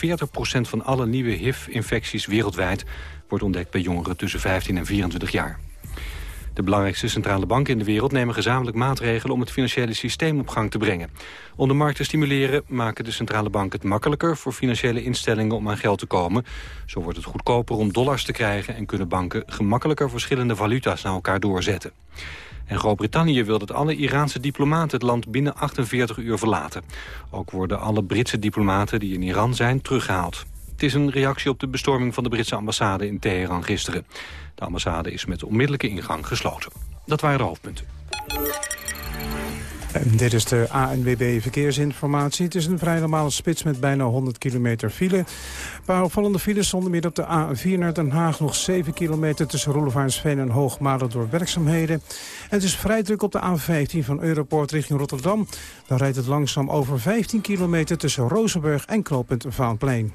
van alle nieuwe HIV-infecties wereldwijd wordt ontdekt bij jongeren tussen 15 en 24 jaar. De belangrijkste centrale banken in de wereld nemen gezamenlijk maatregelen om het financiële systeem op gang te brengen. Om de markt te stimuleren maken de centrale banken het makkelijker voor financiële instellingen om aan geld te komen. Zo wordt het goedkoper om dollars te krijgen en kunnen banken gemakkelijker verschillende valuta's naar elkaar doorzetten. En Groot-Brittannië wil dat alle Iraanse diplomaten het land binnen 48 uur verlaten. Ook worden alle Britse diplomaten die in Iran zijn teruggehaald. Het is een reactie op de bestorming van de Britse ambassade in Teheran gisteren. De ambassade is met onmiddellijke ingang gesloten. Dat waren de hoofdpunten. En dit is de ANWB Verkeersinformatie. Het is een vrij normale spits met bijna 100 kilometer file. Een paar opvallende files zonder meer op de A4 naar Den Haag. Nog 7 kilometer tussen Roelevaansveen en Hoogmade door werkzaamheden. En het is vrij druk op de A15 van Europoort richting Rotterdam. Dan rijdt het langzaam over 15 kilometer tussen Rozenburg en knooppunt Vaanplein.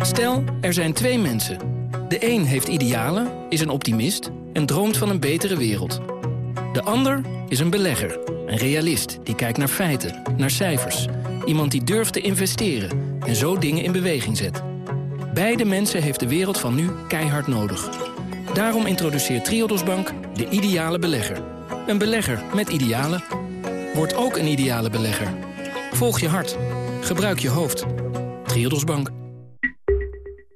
Stel, er zijn twee mensen. De een heeft idealen, is een optimist en droomt van een betere wereld. De ander is een belegger, een realist die kijkt naar feiten, naar cijfers. Iemand die durft te investeren en zo dingen in beweging zet. Beide mensen heeft de wereld van nu keihard nodig. Daarom introduceert Triodos Bank de ideale belegger. Een belegger met idealen. Word ook een ideale belegger. Volg je hart. Gebruik je hoofd. Triodos Bank.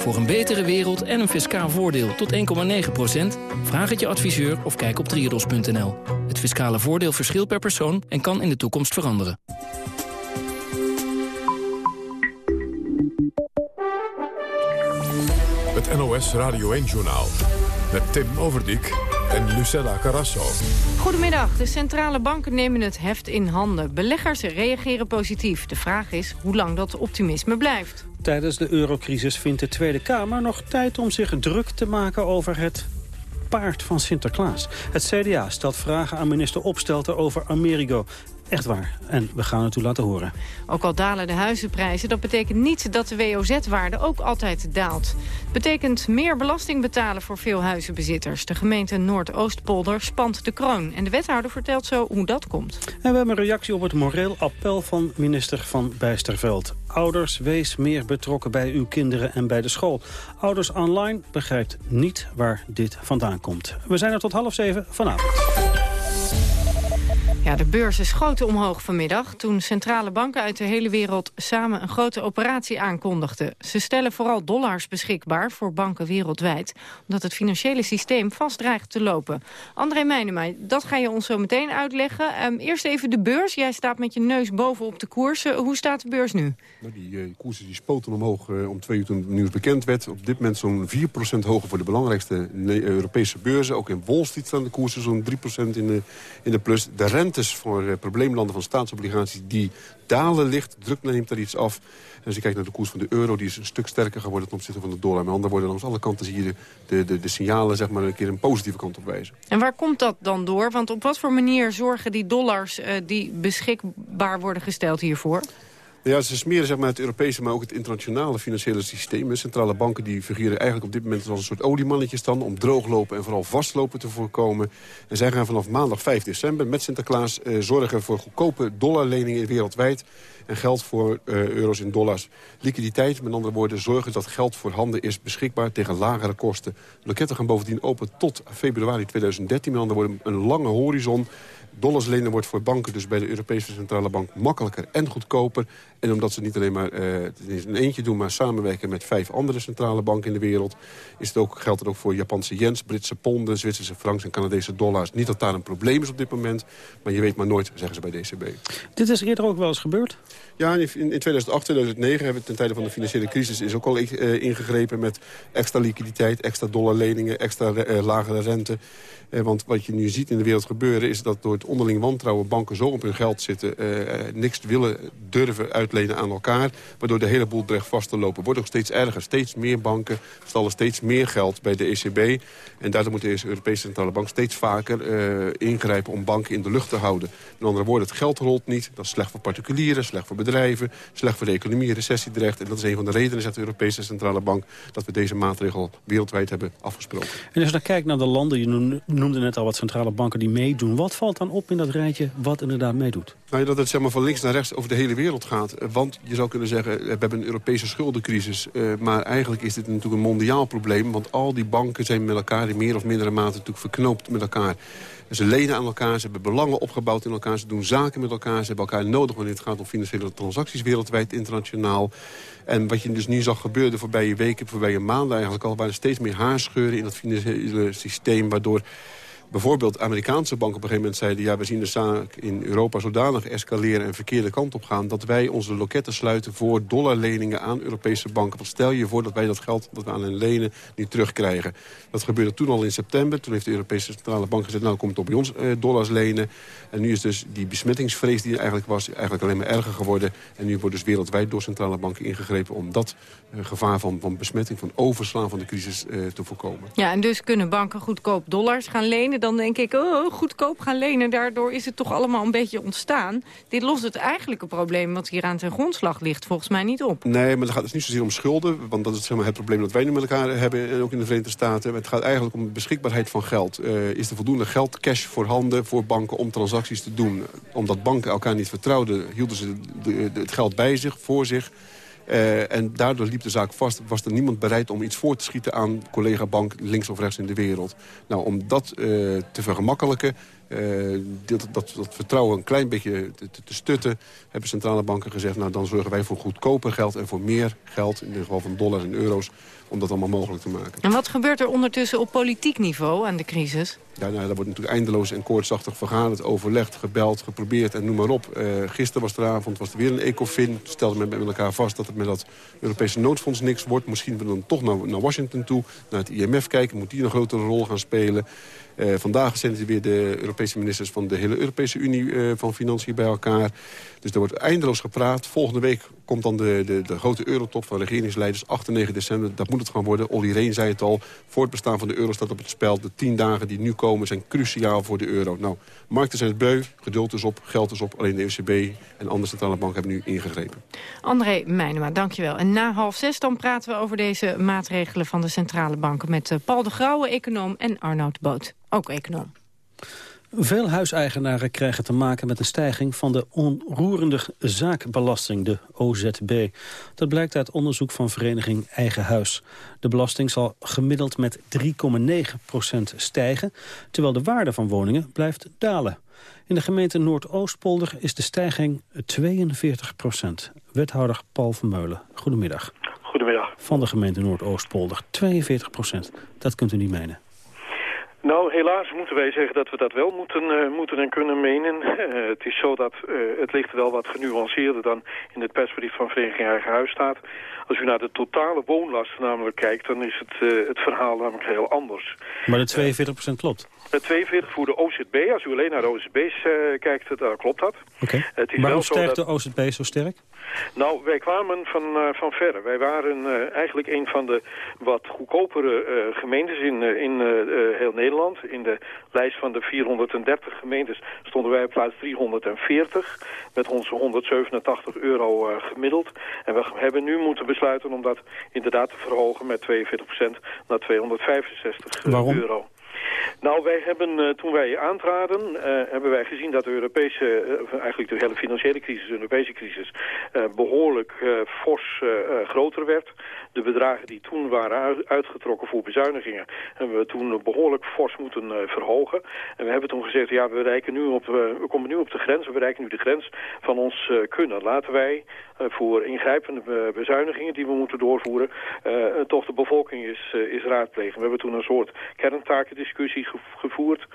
Voor een betere wereld en een fiscaal voordeel tot 1,9% Vraag het je adviseur of kijk op triodos.nl. Het fiscale voordeel verschilt per persoon en kan in de toekomst veranderen. Het NOS Radio 1-journaal met Tim Overdijk en Lucella Carrasso. Goedemiddag. De centrale banken nemen het heft in handen. Beleggers reageren positief. De vraag is hoe lang dat optimisme blijft. Tijdens de eurocrisis vindt de Tweede Kamer nog tijd om zich druk te maken over het paard van Sinterklaas. Het CDA stelt vragen aan minister Opstelten over Amerigo. Echt waar. En we gaan het u laten horen. Ook al dalen de huizenprijzen, dat betekent niet dat de WOZ-waarde ook altijd daalt. Het betekent meer belasting betalen voor veel huizenbezitters. De gemeente Noordoostpolder spant de kroon. En de wethouder vertelt zo hoe dat komt. En we hebben een reactie op het moreel appel van minister Van Bijsterveld. Ouders, wees meer betrokken bij uw kinderen en bij de school. Ouders online begrijpt niet waar dit vandaan komt. We zijn er tot half zeven vanavond. Ja, de beurzen schoten omhoog vanmiddag toen centrale banken uit de hele wereld samen een grote operatie aankondigden. Ze stellen vooral dollars beschikbaar voor banken wereldwijd, omdat het financiële systeem vast dreigt te lopen. André Meijnema, dat ga je ons zo meteen uitleggen. Um, eerst even de beurs. Jij staat met je neus bovenop de koersen. Hoe staat de beurs nu? Nou, die uh, koersen die spoten omhoog uh, om twee uur toen het nieuws bekend werd. Op dit moment zo'n 4% hoger voor de belangrijkste Europese beurzen. Ook in Wall Street staan de koersen zo'n 3% in de, in de plus. De rente status voor uh, probleemlanden van staatsobligaties... die dalen ligt, druk neemt daar iets af. En als je kijkt naar de koers van de euro, die is een stuk sterker geworden ten opzichte van de dollar. Met andere woorden, langs alle kanten zie je de, de, de, signalen zeg maar, een keer een positieve kant op wijzen. En waar komt dat dan door? Want op wat voor manier zorgen die dollars uh, die beschikbaar worden gesteld hiervoor? Ja, ze smeren zeg maar, het Europese, maar ook het internationale financiële systeem. Centrale banken die fungeren eigenlijk op dit moment als een soort oliemannetjes dan... om drooglopen en vooral vastlopen te voorkomen. En zij gaan vanaf maandag 5 december met Sinterklaas eh, zorgen voor goedkope dollarleningen wereldwijd... en geld voor uh, euro's in dollars. Liquiditeit, met andere woorden, zorgen dat geld voorhanden is beschikbaar tegen lagere kosten. Loketten gaan bovendien open tot februari 2013. Met andere woorden, een lange horizon dollars lenen wordt voor banken dus bij de Europese Centrale Bank makkelijker en goedkoper. En omdat ze niet alleen maar uh, in een eentje doen, maar samenwerken met vijf andere centrale banken in de wereld, is het ook, geldt het ook voor Japanse yens, Britse ponden, Zwitserse francs en Canadese dollars. Niet dat daar een probleem is op dit moment, maar je weet maar nooit, zeggen ze bij de ECB. Dit is eerder ook wel eens gebeurd? Ja, in, in 2008, 2009 hebben we ten tijde van de financiële crisis is ook al uh, ingegrepen met extra liquiditeit, extra dollarleningen, extra uh, lagere rente. Eh, want wat je nu ziet in de wereld gebeuren... is dat door het onderling wantrouwen banken zo op hun geld zitten... Eh, niks willen durven uitlenen aan elkaar... waardoor de hele boel dreigt vast te lopen. Wordt ook steeds erger. Steeds meer banken stallen steeds meer geld bij de ECB. En daardoor moet de Europese Centrale Bank steeds vaker uh, ingrijpen... om banken in de lucht te houden. Met andere woorden, het geld rolt niet. Dat is slecht voor particulieren, slecht voor bedrijven... slecht voor de economie, recessie dreigt. En dat is een van de redenen, zegt de Europese Centrale Bank... dat we deze maatregel wereldwijd hebben afgesproken. En als je dan kijkt naar de landen... je noemde net al wat centrale banken die meedoen. Wat valt dan op in dat rijtje wat inderdaad meedoet? Nou, dat het zeg maar, van links naar rechts over de hele wereld gaat. Eh, want je zou kunnen zeggen, we hebben een Europese schuldencrisis. Uh, maar eigenlijk is dit natuurlijk een mondiaal probleem. Want al die banken zijn met elkaar in meer of mindere mate natuurlijk verknoopt met elkaar. Ze lenen aan elkaar, ze hebben belangen opgebouwd in elkaar... ze doen zaken met elkaar, ze hebben elkaar nodig... wanneer het gaat om financiële transacties wereldwijd, internationaal. En wat je dus nu zag gebeuren de voorbije weken, de voorbije maanden eigenlijk al... waren steeds meer haarscheuren in dat financiële systeem... waardoor bijvoorbeeld Amerikaanse banken op een gegeven moment zeiden... ja, we zien de zaak in Europa zodanig escaleren en verkeerde kant op gaan... dat wij onze loketten sluiten voor dollarleningen aan Europese banken. Want stel je voor dat wij dat geld dat we aan hen lenen niet terugkrijgen. Dat gebeurde toen al in september. Toen heeft de Europese Centrale Bank gezegd... nou, komt op bij ons eh, dollars lenen. En nu is dus die besmettingsvrees die er eigenlijk was... eigenlijk alleen maar erger geworden. En nu wordt dus wereldwijd door centrale banken ingegrepen... om dat uh, gevaar van, van besmetting, van overslaan van de crisis uh, te voorkomen. Ja, en dus kunnen banken goedkoop dollars gaan lenen. Dan denk ik, oh, goedkoop gaan lenen. Daardoor is het toch allemaal een beetje ontstaan. Dit lost het eigenlijke probleem wat hier aan zijn grondslag ligt volgens mij niet op. Nee, maar het gaat dus niet zozeer om schulden. Want dat is zeg maar, het probleem dat wij nu met elkaar hebben. En ook in de Verenigde Staten. Het gaat eigenlijk om de beschikbaarheid van geld. Uh, is er voldoende geld, cash voorhanden voor banken om transacties te doen? Omdat banken elkaar niet vertrouwden, hielden ze het geld bij zich, voor zich... Uh, en daardoor liep de zaak vast. Was er niemand bereid om iets voor te schieten aan collega-bank links of rechts in de wereld. Nou, om dat uh, te vergemakkelijken, dat, dat, dat, vertrouwen een klein beetje te, te, stutten... hebben centrale banken gezegd, nou dan zorgen wij voor goedkoper geld... en voor meer geld, in ieder geval van dollars en euro's om dat allemaal mogelijk te maken. En wat gebeurt er ondertussen op politiek niveau aan de crisis? Ja, nou, daar wordt natuurlijk eindeloos en koortsachtig vergaderd, overlegd, gebeld, geprobeerd en noem maar op. Uh, gisteren was er avond was er weer een ecofin. Stelde men met elkaar vast dat het met dat Europese noodfonds niks wordt. Misschien we dan toch naar, naar Washington toe, naar het IMF kijken. Moet die een grotere rol gaan spelen? Uh, vandaag zenden weer de Europese ministers van de hele Europese Unie uh, van Financiën bij elkaar. Dus er wordt eindeloos gepraat. Volgende week komt dan de, de, de grote eurotop van regeringsleiders. 8 en 9 december, dat moet het gaan worden. Olly Reen zei het al, voor het bestaan van de euro staat op het spel. De tien dagen die nu komen zijn cruciaal voor de euro. Nou, markten zijn het beu, geduld is op, geld is op. Alleen de ECB en andere centrale banken hebben nu ingegrepen. André Meijnema, dankjewel. En na half zes dan praten we over deze maatregelen van de centrale banken... met Paul de Grauwe, econoom, en Arnoud Boot, ook econoom. Veel huiseigenaren krijgen te maken met een stijging van de onroerende zaakbelasting, de OZB. Dat blijkt uit onderzoek van vereniging Eigen Huis. De belasting zal gemiddeld met 3,9% stijgen, terwijl de waarde van woningen blijft dalen. In de gemeente Noordoostpolder is de stijging 42% Wethouder Paul Vermeulen, goedemiddag. Goedemiddag. Van de gemeente Noordoostpolder, 42% Dat kunt u niet menen. Nou, helaas moeten wij zeggen dat we dat wel moeten, uh, moeten en kunnen menen. Uh, het is zo dat uh, het ligt wel wat genuanceerder dan in het persbericht van Vereniging Eigen Huis staat. Als u naar de totale woonlast namelijk kijkt, dan is het, het verhaal namelijk heel anders. Maar de 42% klopt? De 42 voor de OZB, als u alleen naar de OZB's kijkt, dan klopt dat. Oké. Okay. Waarom sterkt de OZB zo sterk? Nou, wij kwamen van, van verre. Wij waren eigenlijk een van de wat goedkopere gemeentes in, in heel Nederland. In de lijst van de 430 gemeentes stonden wij op plaats 340 met onze 187 euro uh, gemiddeld. En we hebben nu moeten besluiten om dat inderdaad te verhogen met 42% naar 265 Waarom? euro. Nou, wij hebben, uh, toen wij aantraden, uh, hebben wij gezien dat de Europese, uh, eigenlijk de hele financiële crisis, de Europese crisis, behoorlijk fors groter werd. De bedragen die toen waren uitgetrokken voor bezuinigingen, hebben we toen behoorlijk fors moeten verhogen. En we hebben toen gezegd, ja, we, bereiken nu op, we komen nu op de grens, we bereiken nu de grens van ons kunnen. Laten wij voor ingrijpende bezuinigingen die we moeten doorvoeren, toch de bevolking is, is raadplegen. We hebben toen een soort kerntakendiscussie gevoerd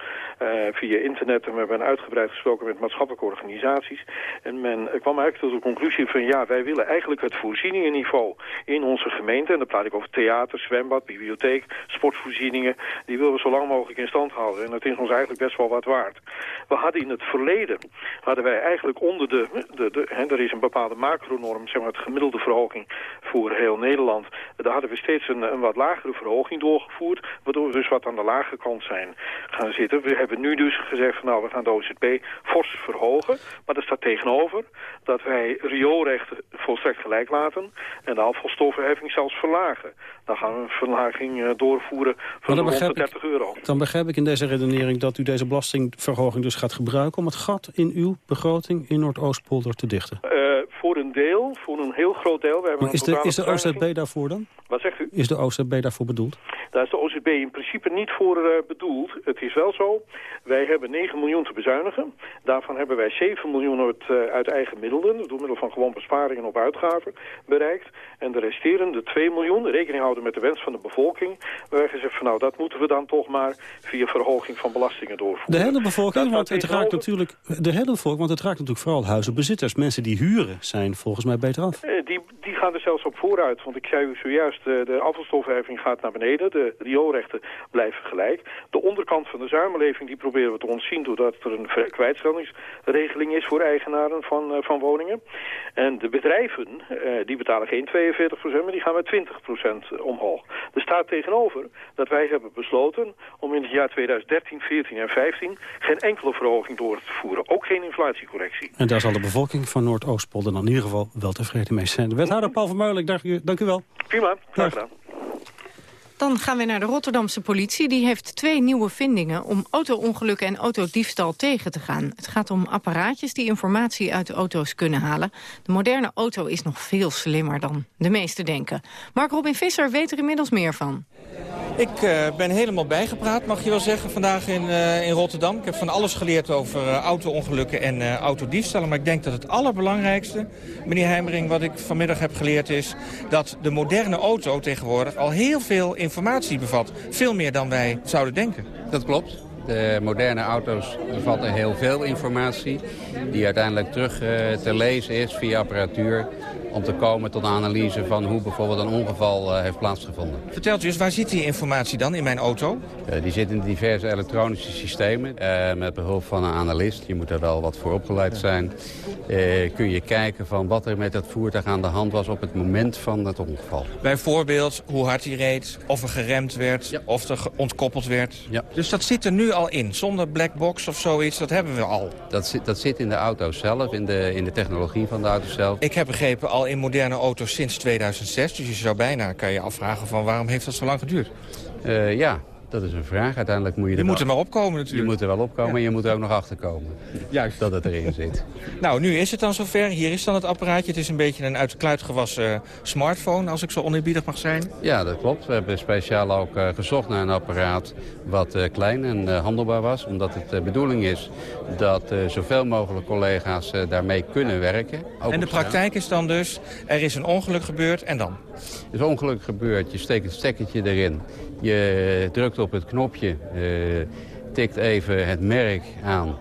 uh, via internet. En we hebben uitgebreid gesproken met maatschappelijke organisaties. En men kwam eigenlijk tot de conclusie van ja, wij willen eigenlijk het voorzieningenniveau in onze gemeente. En dan praat ik over theater, zwembad, bibliotheek, sportvoorzieningen. Die willen we zo lang mogelijk in stand houden. En dat is ons eigenlijk best wel wat waard. We hadden in het verleden, hadden wij eigenlijk onder de, de, de hè, er is een bepaalde macronorm, zeg maar het gemiddelde verhoging voor heel Nederland. Daar hadden we steeds een, een wat lagere verhoging doorgevoerd, waardoor we dus wat aan de lage kant zijn gaan zitten. We hebben nu dus gezegd van nou, we gaan de OZB fors verhogen. Maar er staat tegenover dat wij rioolrechten volstrekt gelijk laten en de afvalstoffenheffing zelfs verlagen. Dan gaan we een verlaging uh, doorvoeren van 130 euro. Dan begrijp ik in deze redenering dat u deze belastingverhoging dus gaat gebruiken om het gat in uw begroting in Noordoostpolder te dichten. Uh, voor een deel, voor een heel groot deel. We hebben maar is de, is de OZB daarvoor dan? Wat zegt u? Is de OZB daarvoor bedoeld? Daar is de OZB in principe niet voor uh, bedoeld. Het is wel zo, wij hebben 9 miljoen te bezuinigen. Daarvan hebben wij 7 miljoen uit, uh, uit eigen middelen, door middel van gewoon besparingen op uitgaven, bereikt. En de resterende 2 miljoen, rekening houden met de wens van de bevolking. We hebben gezegd van nou, dat moeten we dan toch maar via verhoging van belastingen doorvoeren. De hele bevolking, want het raakt natuurlijk, de hele bevolking, want het raakt natuurlijk vooral huizenbezitters. Mensen die huren zijn volgens mij beter af. Uh, die, die gaan er zelfs op vooruit, want ik zei u zojuist, de, de afvalstofheffing gaat naar beneden, de rioolrechten blijven gelijk. De onderkant van de samenleving die proberen we te ontzien doordat er een kwijtstellingsregeling is voor eigenaren van, uh, van woningen. En de bedrijven, die betalen geen 42%, maar die gaan met 20% omhoog. Er staat tegenover dat wij hebben besloten om in het jaar 2013, 14 en 15 geen enkele verhoging door te voeren. Ook geen inflatiecorrectie. En daar zal de bevolking van Noordoostpolder dan in ieder geval wel tevreden mee zijn. De wethouder Paul van Meulen, dank u, dank u wel. Prima, graag gedaan. Dan gaan we naar de Rotterdamse politie. Die heeft twee nieuwe vindingen om auto-ongelukken en autodiefstal tegen te gaan. Het gaat om apparaatjes die informatie uit de auto's kunnen halen. De moderne auto is nog veel slimmer dan de meesten denken. Mark Robin Visser weet er inmiddels meer van. Ik uh, ben helemaal bijgepraat, mag je wel zeggen, vandaag in, uh, in Rotterdam. Ik heb van alles geleerd over uh, auto-ongelukken en autodiefstallen. Maar ik denk dat het allerbelangrijkste, meneer Heimering, wat ik vanmiddag heb geleerd is... dat de moderne auto tegenwoordig al heel veel informatie bevat. Veel meer dan wij zouden denken. Dat klopt. De moderne auto's bevatten heel veel informatie... die uiteindelijk terug te lezen is via apparatuur om te komen tot een analyse van hoe bijvoorbeeld een ongeval uh, heeft plaatsgevonden. Vertelt u eens, waar zit die informatie dan in mijn auto? Uh, die zit in diverse elektronische systemen uh, met behulp van een analist. Je moet er wel wat voor opgeleid zijn. kun je kijken van wat er met dat voertuig aan de hand was op het moment van het ongeval. Bijvoorbeeld hoe hard hij reed, of er geremd werd, ja. of er ontkoppeld werd. Ja. Dus dat zit er nu al in, zonder black box of zoiets, dat hebben we al. Dat zit, dat zit in de auto zelf, in de, in de technologie van de auto zelf. Ik heb begrepen al in moderne auto's sinds 2006. Dus je zou bijna kan je afvragen van waarom heeft dat zo lang geduurd? Uh, ja, dat is een vraag. Uiteindelijk moet je... Je er moet er maar opkomen natuurlijk. Je moet er wel opkomen ja. en je moet er ook nog achterkomen. Juist. Dat het erin zit. Nou, nu is het dan zover. Hier is dan het apparaatje. Het is een beetje een uit de kluit gewassen smartphone, als ik zo oneerbiedig mag zijn. Ja, dat klopt. We hebben speciaal ook uh, gezocht naar een apparaat wat uh, klein en uh, handelbaar was. Omdat het de bedoeling is dat zoveel mogelijk collega's daarmee kunnen werken. en de praktijk is dan dus, er is een ongeluk gebeurd en dan? Er is ongeluk gebeurd, je steekt het stekkertje erin. Je drukt op het knopje, tikt even het merk aan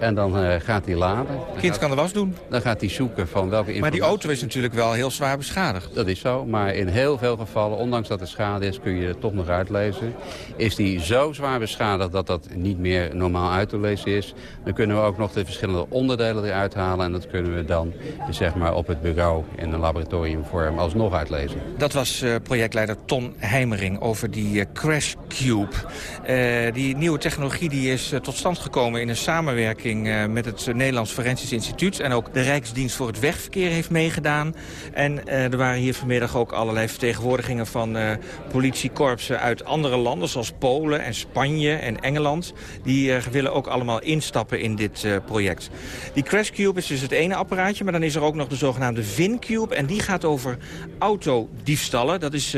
en dan uh, gaat hij laden. kind kan de was doen. Dan gaat hij zoeken van welke informatie... Maar die auto is natuurlijk wel heel zwaar beschadigd. Dat is zo, maar in heel veel gevallen, ondanks dat er schade is... kun je het toch nog uitlezen. Is die zo zwaar beschadigd dat dat niet meer normaal uit te lezen is... dan kunnen we ook nog de verschillende onderdelen eruit halen... en dat kunnen we dan zeg maar, op het bureau in een laboratoriumvorm alsnog uitlezen. Dat was uh, projectleider Ton Heimering over die uh, Crash Cube. die nieuwe technologie die is tot stand gekomen in een samenwerking eh, met het Nederlands Forensisch Instituut... en ook de Rijksdienst voor het Wegverkeer heeft meegedaan. En uh, er waren hier vanmiddag ook allerlei vertegenwoordigingen van uh, politiekorpsen uit andere landen... zoals Polen en Spanje en Engeland. Die willen ook allemaal instappen in dit project. Die Crash Cube is dus het ene apparaatje, maar dan is er ook nog de zogenaamde VinCube. En die gaat over autodiefstallen. Dat is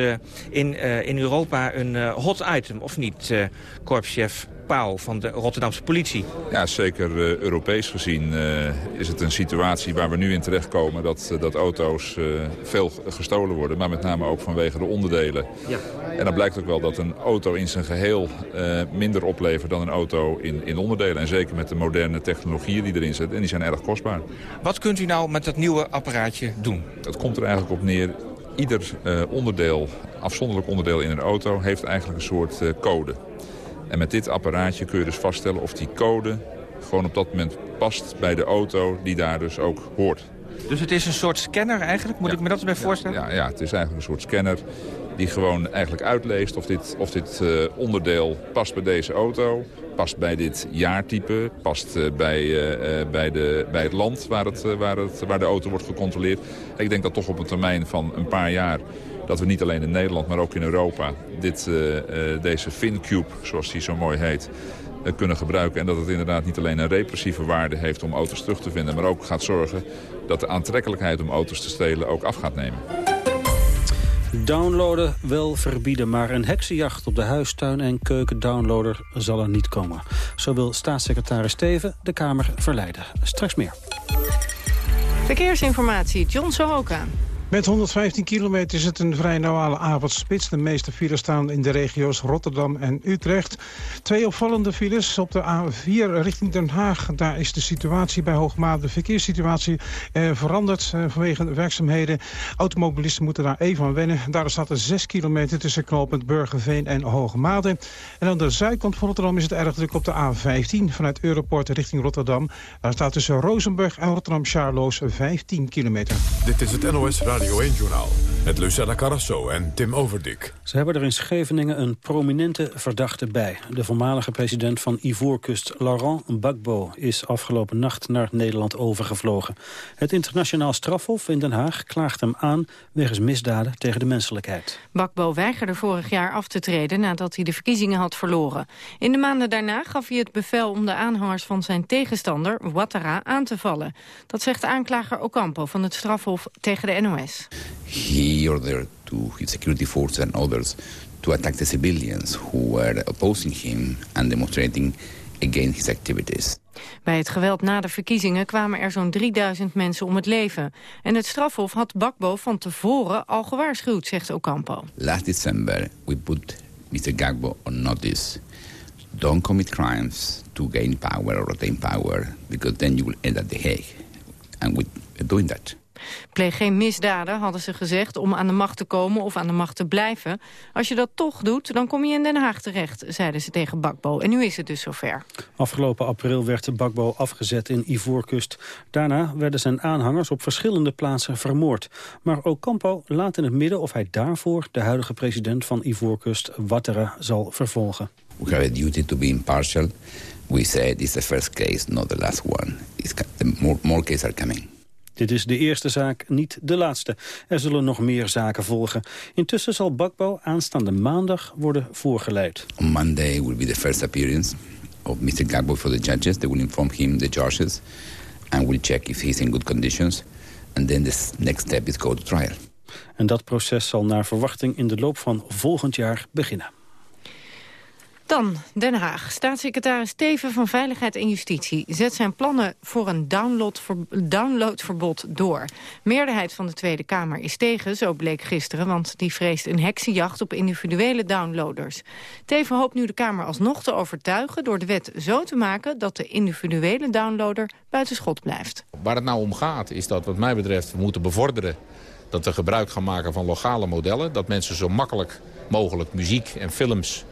in Europa een hot item, of niet, korpschef van de Rotterdamse politie. Ja, zeker uh, Europees gezien uh, is het een situatie waar we nu in terechtkomen... dat, uh, dat auto's veel gestolen worden, maar met name ook vanwege de onderdelen. Ja. En dan blijkt ook wel dat een auto in zijn geheel minder oplevert dan een auto in, in onderdelen. En zeker met de moderne technologieën die erin zitten. En die zijn erg kostbaar. Wat kunt u nou met dat nieuwe apparaatje doen? Het komt er eigenlijk op neer ieder onderdeel, afzonderlijk onderdeel in een auto... heeft eigenlijk een soort code. En met dit apparaatje kun je dus vaststellen of die code gewoon op dat moment past bij de auto die daar dus ook hoort. Dus het is een soort scanner eigenlijk? Moet ik me dat erbij voorstellen? Ja, ja, het is eigenlijk een soort scanner die gewoon eigenlijk uitleest of dit, of dit uh, onderdeel past bij deze auto, past bij dit jaartype, past uh, bij, uh, bij, de, bij het land waar, het, waar, het, waar de auto wordt gecontroleerd. Ik denk dat toch op een termijn van een paar jaar dat we niet alleen in Nederland, maar ook in Europa... Dit, uh, uh, deze FinCube, zoals die zo mooi heet, uh, kunnen gebruiken. En dat het inderdaad niet alleen een repressieve waarde heeft om auto's terug te vinden... maar ook gaat zorgen dat de aantrekkelijkheid om auto's te stelen ook af gaat nemen. Downloaden wel verbieden, maar een heksenjacht op de huistuin- en keukendownloader zal er niet komen. Zo wil staatssecretaris Steven de Kamer verleiden. Straks meer. Verkeersinformatie, John Sohoka. Met 115 kilometer is het een vrij normale avondspits. De meeste files staan in de regio's Rotterdam en Utrecht. Twee opvallende files op de A4 richting Den Haag. Daar is de situatie bij Hoogmaat, de verkeerssituatie eh, veranderd eh, vanwege werkzaamheden. Automobilisten moeten daar even aan wennen. Daar staat er 6 kilometer tussen knooppunt Burgerveen en Hoogmade. En aan de zuidkant van Rotterdam is het erg druk op de A15 vanuit Europort richting Rotterdam. Daar staat tussen Rozenburg en Rotterdam-Charloes 15 kilometer. Dit is het NOS Radio Radio 1-journaal met Lucella Carrasso en Tim Overdik. Ze hebben er in Scheveningen een prominente verdachte bij. De voormalige president van Ivoorkust, Laurent Gbagbo... is afgelopen nacht naar Nederland overgevlogen. Het internationaal strafhof in Den Haag klaagt hem aan... wegens misdaden tegen de menselijkheid. Gbagbo weigerde vorig jaar af te treden nadat hij de verkiezingen had verloren. In de maanden daarna gaf hij het bevel om de aanhangers van zijn tegenstander, Ouattara, aan te vallen. Dat zegt de aanklager Ocampo van het strafhof tegen de NOS. He ordered to his security force and others to attack the civilians who were opposing him and demonstrating against his activities. Bij het geweld na de verkiezingen kwamen er zo'n 3000 mensen om het leven. En het strafhof had Bakbo van tevoren al gewaarschuwd, zegt Ocampo. Last December we put Mr. Gagbo on notice. Don't commit crimes to gain power or retain power, because then you will end at the Hague. And we're doing that. Pleeg geen misdaden, hadden ze gezegd, om aan de macht te komen of aan de macht te blijven. Als je dat toch doet, dan kom je in Den Haag terecht, zeiden ze tegen Bakbo. En nu is het dus zover. Afgelopen april werd Bakbo afgezet in Ivoorkust. Daarna werden zijn aanhangers op verschillende plaatsen vermoord. Maar Ocampo laat in het midden of hij daarvoor de huidige president van Ivoorkust, Ouattara, zal vervolgen. We have a duty to be impartial. We said it's the first case, not the last one. It's, the more, more cases are coming. Dit is de eerste zaak, niet de laatste. Er zullen nog meer zaken volgen. Intussen zal Bakbo aanstaande maandag worden voorgeleid. On Monday will be the first appearance of Mr. Gagbo for the judges. They will inform him the charges and will check if he's in good conditions. And then the next step is go to trial. En dat proces zal naar verwachting in de loop van volgend jaar beginnen. Dan Den Haag. Staatssecretaris Teven van Veiligheid en Justitie zet zijn plannen voor een downloadver downloadverbod door. Meerderheid van de Tweede Kamer is tegen, zo bleek gisteren, want die vreest een heksenjacht op individuele downloaders. Teven hoopt nu de Kamer alsnog te overtuigen door de wet zo te maken dat de individuele downloader buitenschot blijft. Waar het nou om gaat is dat wat mij betreft we moeten bevorderen dat we gebruik gaan maken van lokale modellen. Dat mensen zo makkelijk mogelijk muziek en films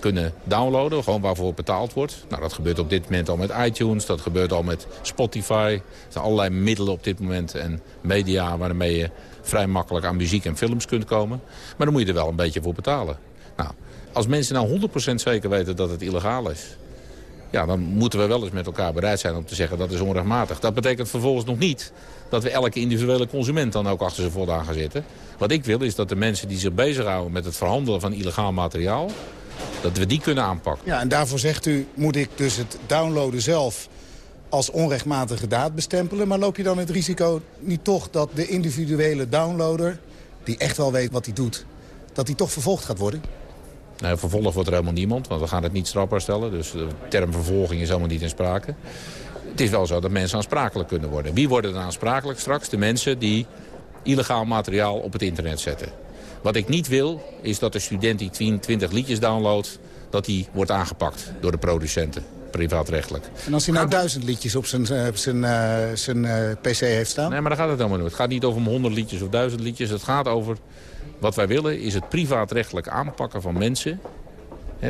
kunnen downloaden, gewoon waarvoor betaald wordt. Nou, dat gebeurt op dit moment al met iTunes, dat gebeurt al met Spotify. Er zijn allerlei middelen op dit moment en media waarmee je vrij makkelijk aan muziek en films kunt komen. Maar dan moet je er wel een beetje voor betalen. Nou, als mensen nou 100% zeker weten dat het illegaal is... ja, dan moeten we wel eens met elkaar bereid zijn om te zeggen dat is onrechtmatig. Dat betekent vervolgens nog niet dat we elke individuele consument dan ook achter zijn voordaan gaan zitten. Wat ik wil is dat de mensen die zich bezighouden met het verhandelen van illegaal materiaal dat we die kunnen aanpakken. Ja, en daarvoor zegt u, moet ik dus het downloaden zelf als onrechtmatige daad bestempelen. Maar loop je dan het risico niet toch dat de individuele downloader... die echt wel weet wat hij doet, dat hij toch vervolgd gaat worden? Nee, vervolgd wordt er helemaal niemand, want we gaan het niet strafbaar stellen. Dus de term vervolging is helemaal niet in sprake. Het is wel zo dat mensen aansprakelijk kunnen worden. Wie worden dan aansprakelijk straks? De mensen die illegaal materiaal op het internet zetten. Wat ik niet wil, is dat de student die 20 liedjes downloadt... dat die wordt aangepakt door de producenten, privaatrechtelijk. En als hij nou duizend liedjes op zijn, uh, zijn, uh, zijn uh, pc heeft staan? Nee, maar daar gaat het helemaal niet. Het gaat niet over 100 liedjes of duizend liedjes. Het gaat over, wat wij willen, is het privaatrechtelijk aanpakken van mensen...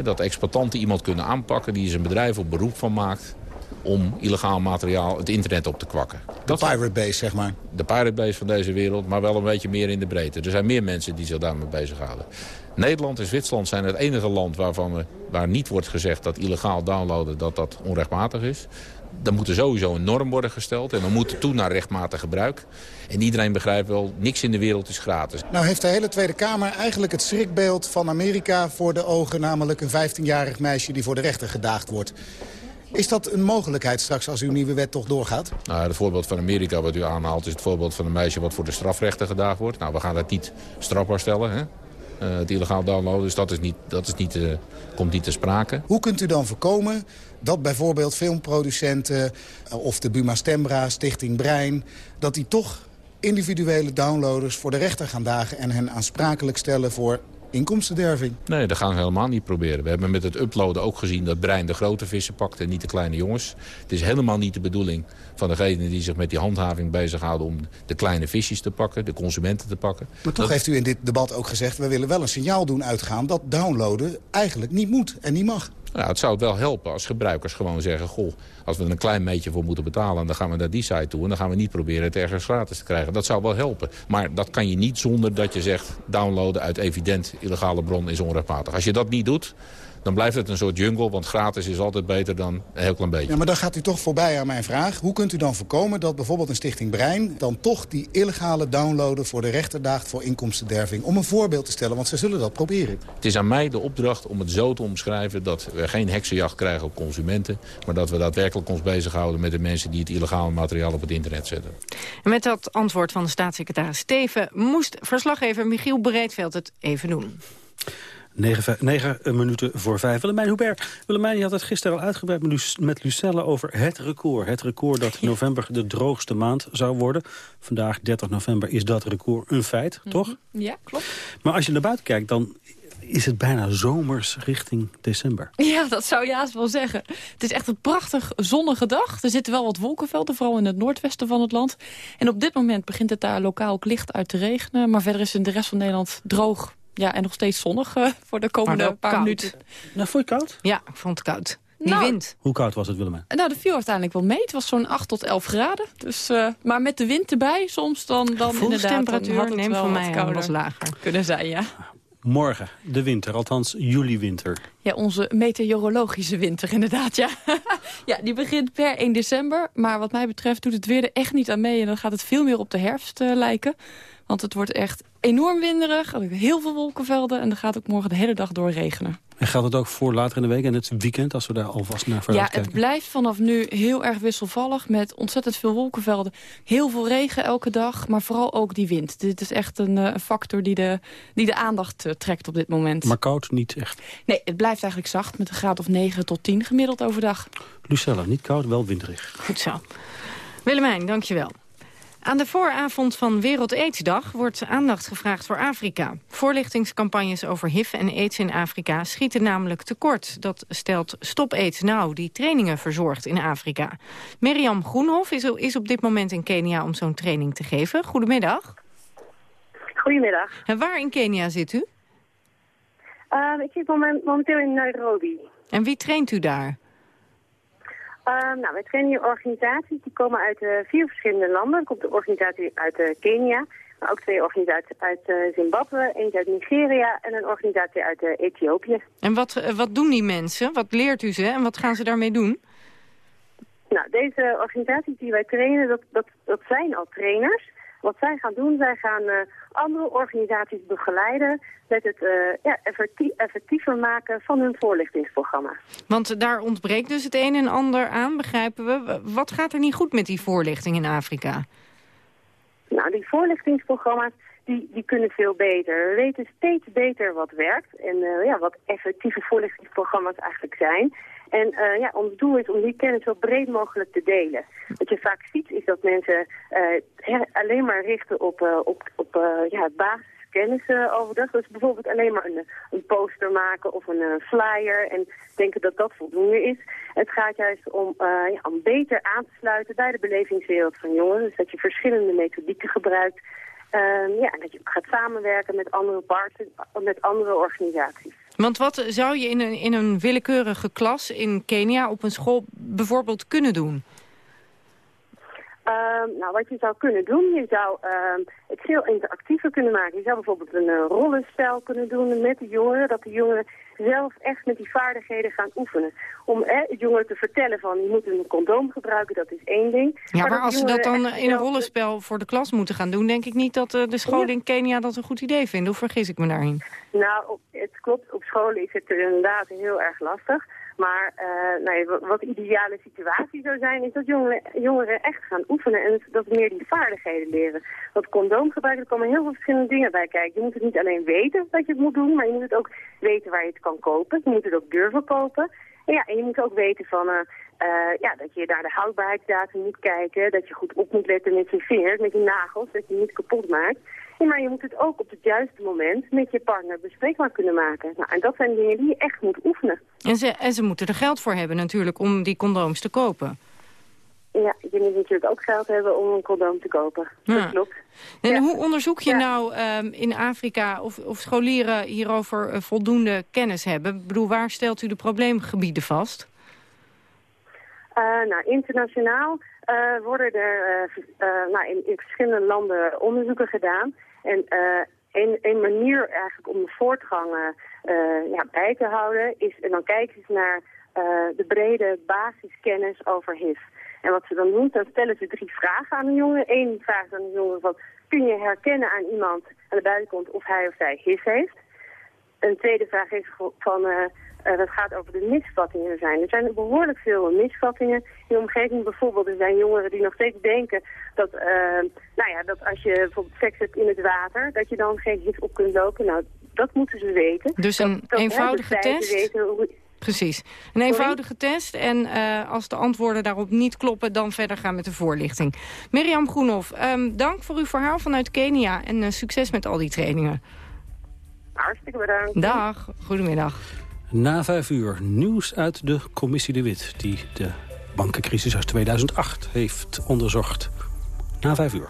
Dat exploitanten iemand kunnen aanpakken die zijn bedrijf op beroep van maakt om illegaal materiaal het internet op te kwakken. De pirate base, zeg maar. De pirate base van deze wereld, maar wel een beetje meer in de breedte. Er zijn meer mensen die zich daarmee bezighouden. Nederland en Zwitserland zijn het enige land waarvan waar niet wordt gezegd dat illegaal downloaden dat dat onrechtmatig is. Er moet er sowieso een norm worden gesteld en we moeten toe naar rechtmatig gebruik. En iedereen begrijpt wel, niks in de wereld is gratis. Nou heeft de hele Tweede Kamer eigenlijk het schrikbeeld van Amerika voor de ogen. Namelijk een 15-jarig meisje die voor de rechter gedaagd wordt. Is dat een mogelijkheid straks als uw nieuwe wet toch doorgaat? Nou, het voorbeeld van Amerika wat u aanhaalt is het voorbeeld van een meisje wat voor de strafrechter gedaagd wordt. Nou, we gaan dat niet strafbaar stellen, hè? Uh, het illegaal downloaden. Dus dat, is niet, dat is niet, uh, komt niet te sprake. Hoe kunt u dan voorkomen dat bijvoorbeeld filmproducenten... Uh, of de Buma Stemra, Stichting Brein... dat die toch individuele downloaders voor de rechter gaan dagen... en hen aansprakelijk stellen voor inkomstenderving. Nee, dat gaan we helemaal niet proberen. We hebben met het uploaden ook gezien dat Brein de grote vissen pakt en niet de kleine jongens. Het is helemaal niet de bedoeling van degenen die zich met die handhaving bezighouden... om de kleine visjes te pakken, de consumenten te pakken. Maar toch heeft u in dit debat ook gezegd... we willen wel een signaal doen uitgaan dat downloaden eigenlijk niet moet en niet mag. Nou, het zou wel helpen als gebruikers gewoon zeggen... goh, als we er een klein beetje voor moeten betalen... dan gaan we naar die site toe en dan gaan we niet proberen het ergens gratis te krijgen. Dat zou wel helpen. Maar dat kan je niet zonder dat je zegt... downloaden uit evident illegale bron is onrechtmatig. Als je dat niet doet, dan blijft het een soort jungle. Want gratis is altijd beter dan een heel klein beetje. Ja, maar dan gaat u toch voorbij aan mijn vraag. Hoe kunt u dan voorkomen dat bijvoorbeeld een stichting Brein... dan toch die illegale downloaden voor de rechter daagt voor inkomstenderving? Om een voorbeeld te stellen, want ze zullen dat proberen. Het is aan mij de opdracht om het zo te omschrijven... dat we geen heksenjacht krijgen op consumenten... maar dat we daadwerkelijk ons bezighouden met de mensen... die het illegale materiaal op het internet zetten. En met dat antwoord van de staatssecretaris Steven... moest verslaggever Michiel Breedveld het even doen. 9, 9 minuten voor 5. Willemijn Hubert. Willemijn, je had het gisteren al uitgebreid met Lucelle over het record. Het record dat november de droogste maand zou worden. Vandaag, 30 november, is dat record een feit, Mhm. toch? Ja, klopt. Maar als je naar buiten kijkt, dan is het bijna zomers richting december. Ja, dat zou je haast wel zeggen. Het is echt een prachtig zonnige dag. Er zitten wel wat wolkenvelden, vooral in het noordwesten van het land. En op dit moment begint het daar lokaal ook licht uit te regenen. Maar verder is in de rest van Nederland droog. Ja, en nog steeds zonnig uh, voor de komende paar koud. minuten. Nou, vond je het koud? Ja, ik vond het koud. Die Nou, wind. Hoe koud was het, Willemijn? Nou, dat viel uiteindelijk wel mee. Het was zo'n 8 tot 11 graden. Dus, uh, maar met de wind erbij soms dan, dan inderdaad... Gevoelstemperatuur, dan had het neem wel van wat mij was lager kunnen zijn, ja. Morgen, de winter, althans juli-winter. Ja, onze meteorologische winter inderdaad, ja. ja, die begint per 1 december. Maar wat mij betreft doet het weer er echt niet aan mee. En dan gaat het veel meer op de herfst uh, lijken. Want het wordt echt enorm winderig. Heel veel wolkenvelden. En dan gaat ook morgen de hele dag door regenen. En geldt het ook voor later in de week en het weekend, als we daar alvast naar vooruit ja, kijken? het blijft vanaf nu heel erg wisselvallig met ontzettend veel wolkenvelden. Heel veel regen elke dag, maar vooral ook die wind. Dit is echt een, uh, factor die de, die de aandacht uh, trekt op dit moment. Maar koud niet echt? Nee, het blijft eigenlijk zacht met een graad of 9 tot 10 gemiddeld overdag. Lucella, niet koud, wel winderig. Goed zo. Willemijn, dankjewel. Aan de vooravond van Wereld Aidsdag wordt aandacht gevraagd voor Afrika. Voorlichtingscampagnes over HIV en aids in Afrika schieten namelijk tekort. Dat stelt Stop AIDS Now, die trainingen verzorgt in Afrika. Mirjam Groenhof is, op dit moment in Kenia om zo'n training te geven. Goedemiddag. Goedemiddag. En waar in Kenia zit u? Uh, ik zit moment, momenteel in Nairobi. En wie traint u daar? Uh, nou, wij trainen hier organisaties die komen uit uh, vier verschillende landen. Er komt een organisatie uit uh, Kenia, maar ook twee organisaties uit Zimbabwe, eentje uit Nigeria en een organisatie uit Ethiopië. En wat, wat doen die mensen? Wat leert u ze en wat gaan ze daarmee doen? Nou, deze organisaties die wij trainen, dat, dat, dat zijn al trainers. Wat zij gaan doen, zij gaan uh, andere organisaties begeleiden met het uh, ja, effectie effectiever maken van hun voorlichtingsprogramma. Want daar ontbreekt dus het een en ander aan, begrijpen we. Wat gaat er niet goed met die voorlichting in Afrika? Nou, die voorlichtingsprogramma's die, die kunnen veel beter. We weten steeds beter wat werkt en uh, ja, wat effectieve voorlichtingsprogramma's eigenlijk zijn. En uh, ja, ons doel is om die kennis zo breed mogelijk te delen. Wat je vaak ziet is dat mensen uh, alleen maar richten op, op, op ja, basiskennis overdag. Dus bijvoorbeeld alleen maar een, een poster maken of een flyer en denken dat dat voldoende is. Het gaat juist om, ja, om beter aan te sluiten bij de belevingswereld van jongeren. Dus dat je verschillende methodieken gebruikt. Ja, en dat je gaat samenwerken met andere partners, met andere organisaties. Want wat zou je in een, in een willekeurige klas in Kenia op een school bijvoorbeeld kunnen doen? Um, nou, wat je zou kunnen doen, je zou um, het veel interactiever kunnen maken. Je zou bijvoorbeeld een uh, rollenspel kunnen doen met de jongeren, dat de jongeren zelf echt met die vaardigheden gaan oefenen. Om eh, het jongeren te vertellen van, je moet een condoom gebruiken, dat is één ding. Ja, maar, maar als ze dat dan in een rollenspel voor de klas moeten gaan doen, denk ik niet dat uh, de scholen in Kenia dat een goed idee vinden. Of vergis ik me daarin? Nou, op, het klopt, op scholen is het inderdaad heel erg lastig. Maar uh, nee, wat de ideale situatie zou zijn, is dat jongeren, echt gaan oefenen en dat meer die vaardigheden leren. Dat condoomgebruik, er komen heel veel verschillende dingen bij kijken. Je moet het niet alleen weten dat je het moet doen, maar je moet het ook weten waar je het kan kopen. Je moet het ook durven kopen. En, ja, en je moet ook weten van, uh, uh, ja, dat je naar de houdbaarheidsdatum moet kijken, dat je goed op moet letten met je vingers, met je nagels, dat je niet kapot maakt. Ja, maar je moet het ook op het juiste moment met je partner bespreekbaar kunnen maken. Nou, en dat zijn dingen die je echt moet oefenen. En ze, en ze moeten er geld voor hebben natuurlijk om die condooms te kopen. Ja, je moet natuurlijk ook geld hebben om een condoom te kopen. Ja. Dat klopt. En ja. hoe onderzoek je ja. nou um, in Afrika of, of scholieren hierover uh, voldoende kennis hebben? Ik bedoel, waar stelt u de probleemgebieden vast? Uh, nou, internationaal uh, worden er nou, in, in, verschillende landen onderzoeken gedaan. En een, een manier eigenlijk om de voortgang ja, bij te houden is, en dan kijken ze naar de brede basiskennis over HIV. En wat ze dan doen, dan stellen ze drie vragen aan de jongen. Eén vraag aan de jongen van, kun je herkennen aan iemand aan de buitenkant of hij of zij HIV heeft? Een tweede vraag is van, uh, dat gaat over de misvattingen er zijn. Er zijn behoorlijk veel misvattingen in de omgeving. Bijvoorbeeld, er zijn jongeren die nog steeds denken dat, uh, nou ja, dat als je bijvoorbeeld seks hebt in het water, dat je dan geen HIV op kunt lopen. Nou, dat moeten ze weten. Dus een dat, dat eenvoudige test? Weten hoe, Precies. Een eenvoudige test en uh, als de antwoorden daarop niet kloppen... dan verder gaan met de voorlichting. Mirjam Groenhoff, um, dank voor uw verhaal vanuit Kenia... en succes met al die trainingen. Hartstikke bedankt. Dag, goedemiddag. Na vijf uur nieuws uit de commissie De Wit... die de bankencrisis uit 2008 heeft onderzocht. Na vijf uur.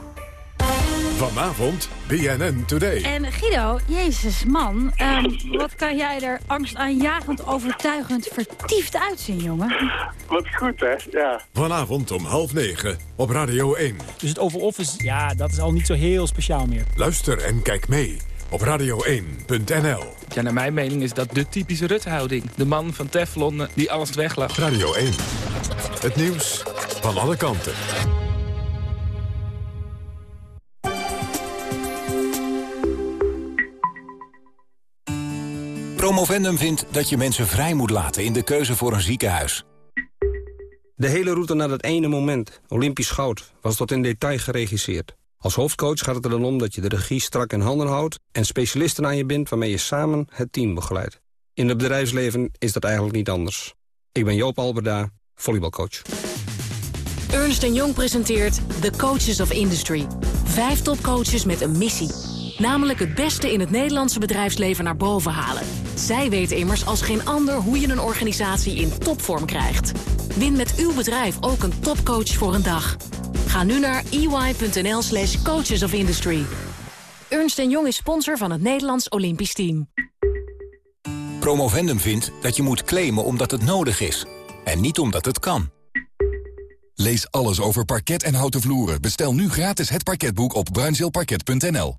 Vanavond BNN Today. En Guido, jezus man, um, wat kan jij er angstaanjagend overtuigend vertiefd uitzien, jongen? Wat goed, hè? Ja. Vanavond om half negen op Radio 1. Dus het Oval Office, ja, dat is al niet zo heel speciaal meer. Luister en kijk mee op radio1.nl. Ja, naar mijn mening is dat de typische Rutte-houding. De man van Teflon die alles weglacht. Radio 1. Het nieuws van alle kanten. Promovendum vindt dat je mensen vrij moet laten in de keuze voor een ziekenhuis. De hele route naar dat ene moment, Olympisch goud, was tot in detail geregisseerd. Als hoofdcoach gaat het er dan om dat je de regie strak in handen houdt... en specialisten aan je bindt waarmee je samen het team begeleidt. In het bedrijfsleven is dat eigenlijk niet anders. Ik ben Joop Alberda, volleybalcoach. Ernst Jong presenteert The Coaches of Industry. Vijf topcoaches met een missie. Namelijk het beste in het Nederlandse bedrijfsleven naar boven halen. Zij weten immers als geen ander hoe je een organisatie in topvorm krijgt. Win met uw bedrijf ook een topcoach voor een dag. Ga nu naar ey.nl slash coaches of industry. Ernst Jong is sponsor van het Nederlands Olympisch Team. Promovendum vindt dat je moet claimen omdat het nodig is. En niet omdat het kan. Lees alles over parket en houten vloeren. Bestel nu gratis het parketboek op bruinzeelparket.nl.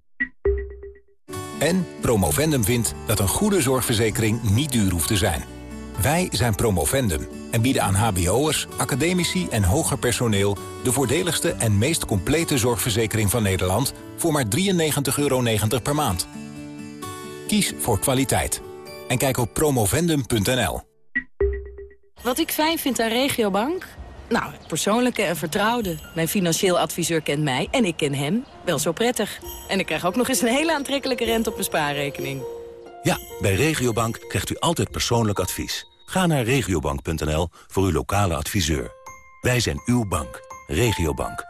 En Promovendum vindt dat een goede zorgverzekering niet duur hoeft te zijn. Wij zijn Promovendum en bieden aan hbo'ers, academici en hoger personeel... de voordeligste en meest complete zorgverzekering van Nederland... voor maar 93,90 euro per maand. Kies voor kwaliteit. En kijk op promovendum.nl. Wat ik fijn vind aan Regiobank? Nou, het persoonlijke en vertrouwde. Mijn financieel adviseur kent mij en ik ken hem wel zo prettig. En ik krijg ook nog eens een hele aantrekkelijke rente op mijn spaarrekening. Ja, bij Regiobank krijgt u altijd persoonlijk advies. Ga naar regiobank.nl voor uw lokale adviseur. Wij zijn uw bank. Regiobank.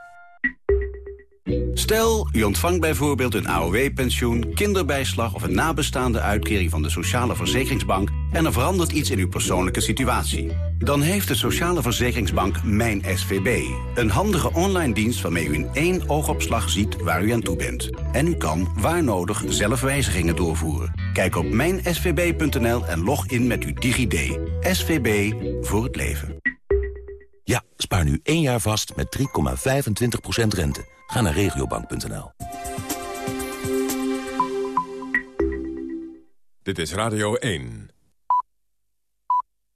Stel, u ontvangt bijvoorbeeld een AOW-pensioen, kinderbijslag... of een nabestaande uitkering van de Sociale Verzekeringsbank... en er verandert iets in uw persoonlijke situatie. Dan heeft de Sociale Verzekeringsbank Mijn SVB. Een handige online dienst waarmee u in één oogopslag ziet waar u aan toe bent. En u kan, waar nodig, zelf wijzigingen doorvoeren. Kijk op mijnsvb.nl en log in met uw DigiD. SVB voor het leven. Ja, spaar nu één jaar vast met 3,25% rente. Ga naar regiobank.nl. Dit is Radio 1.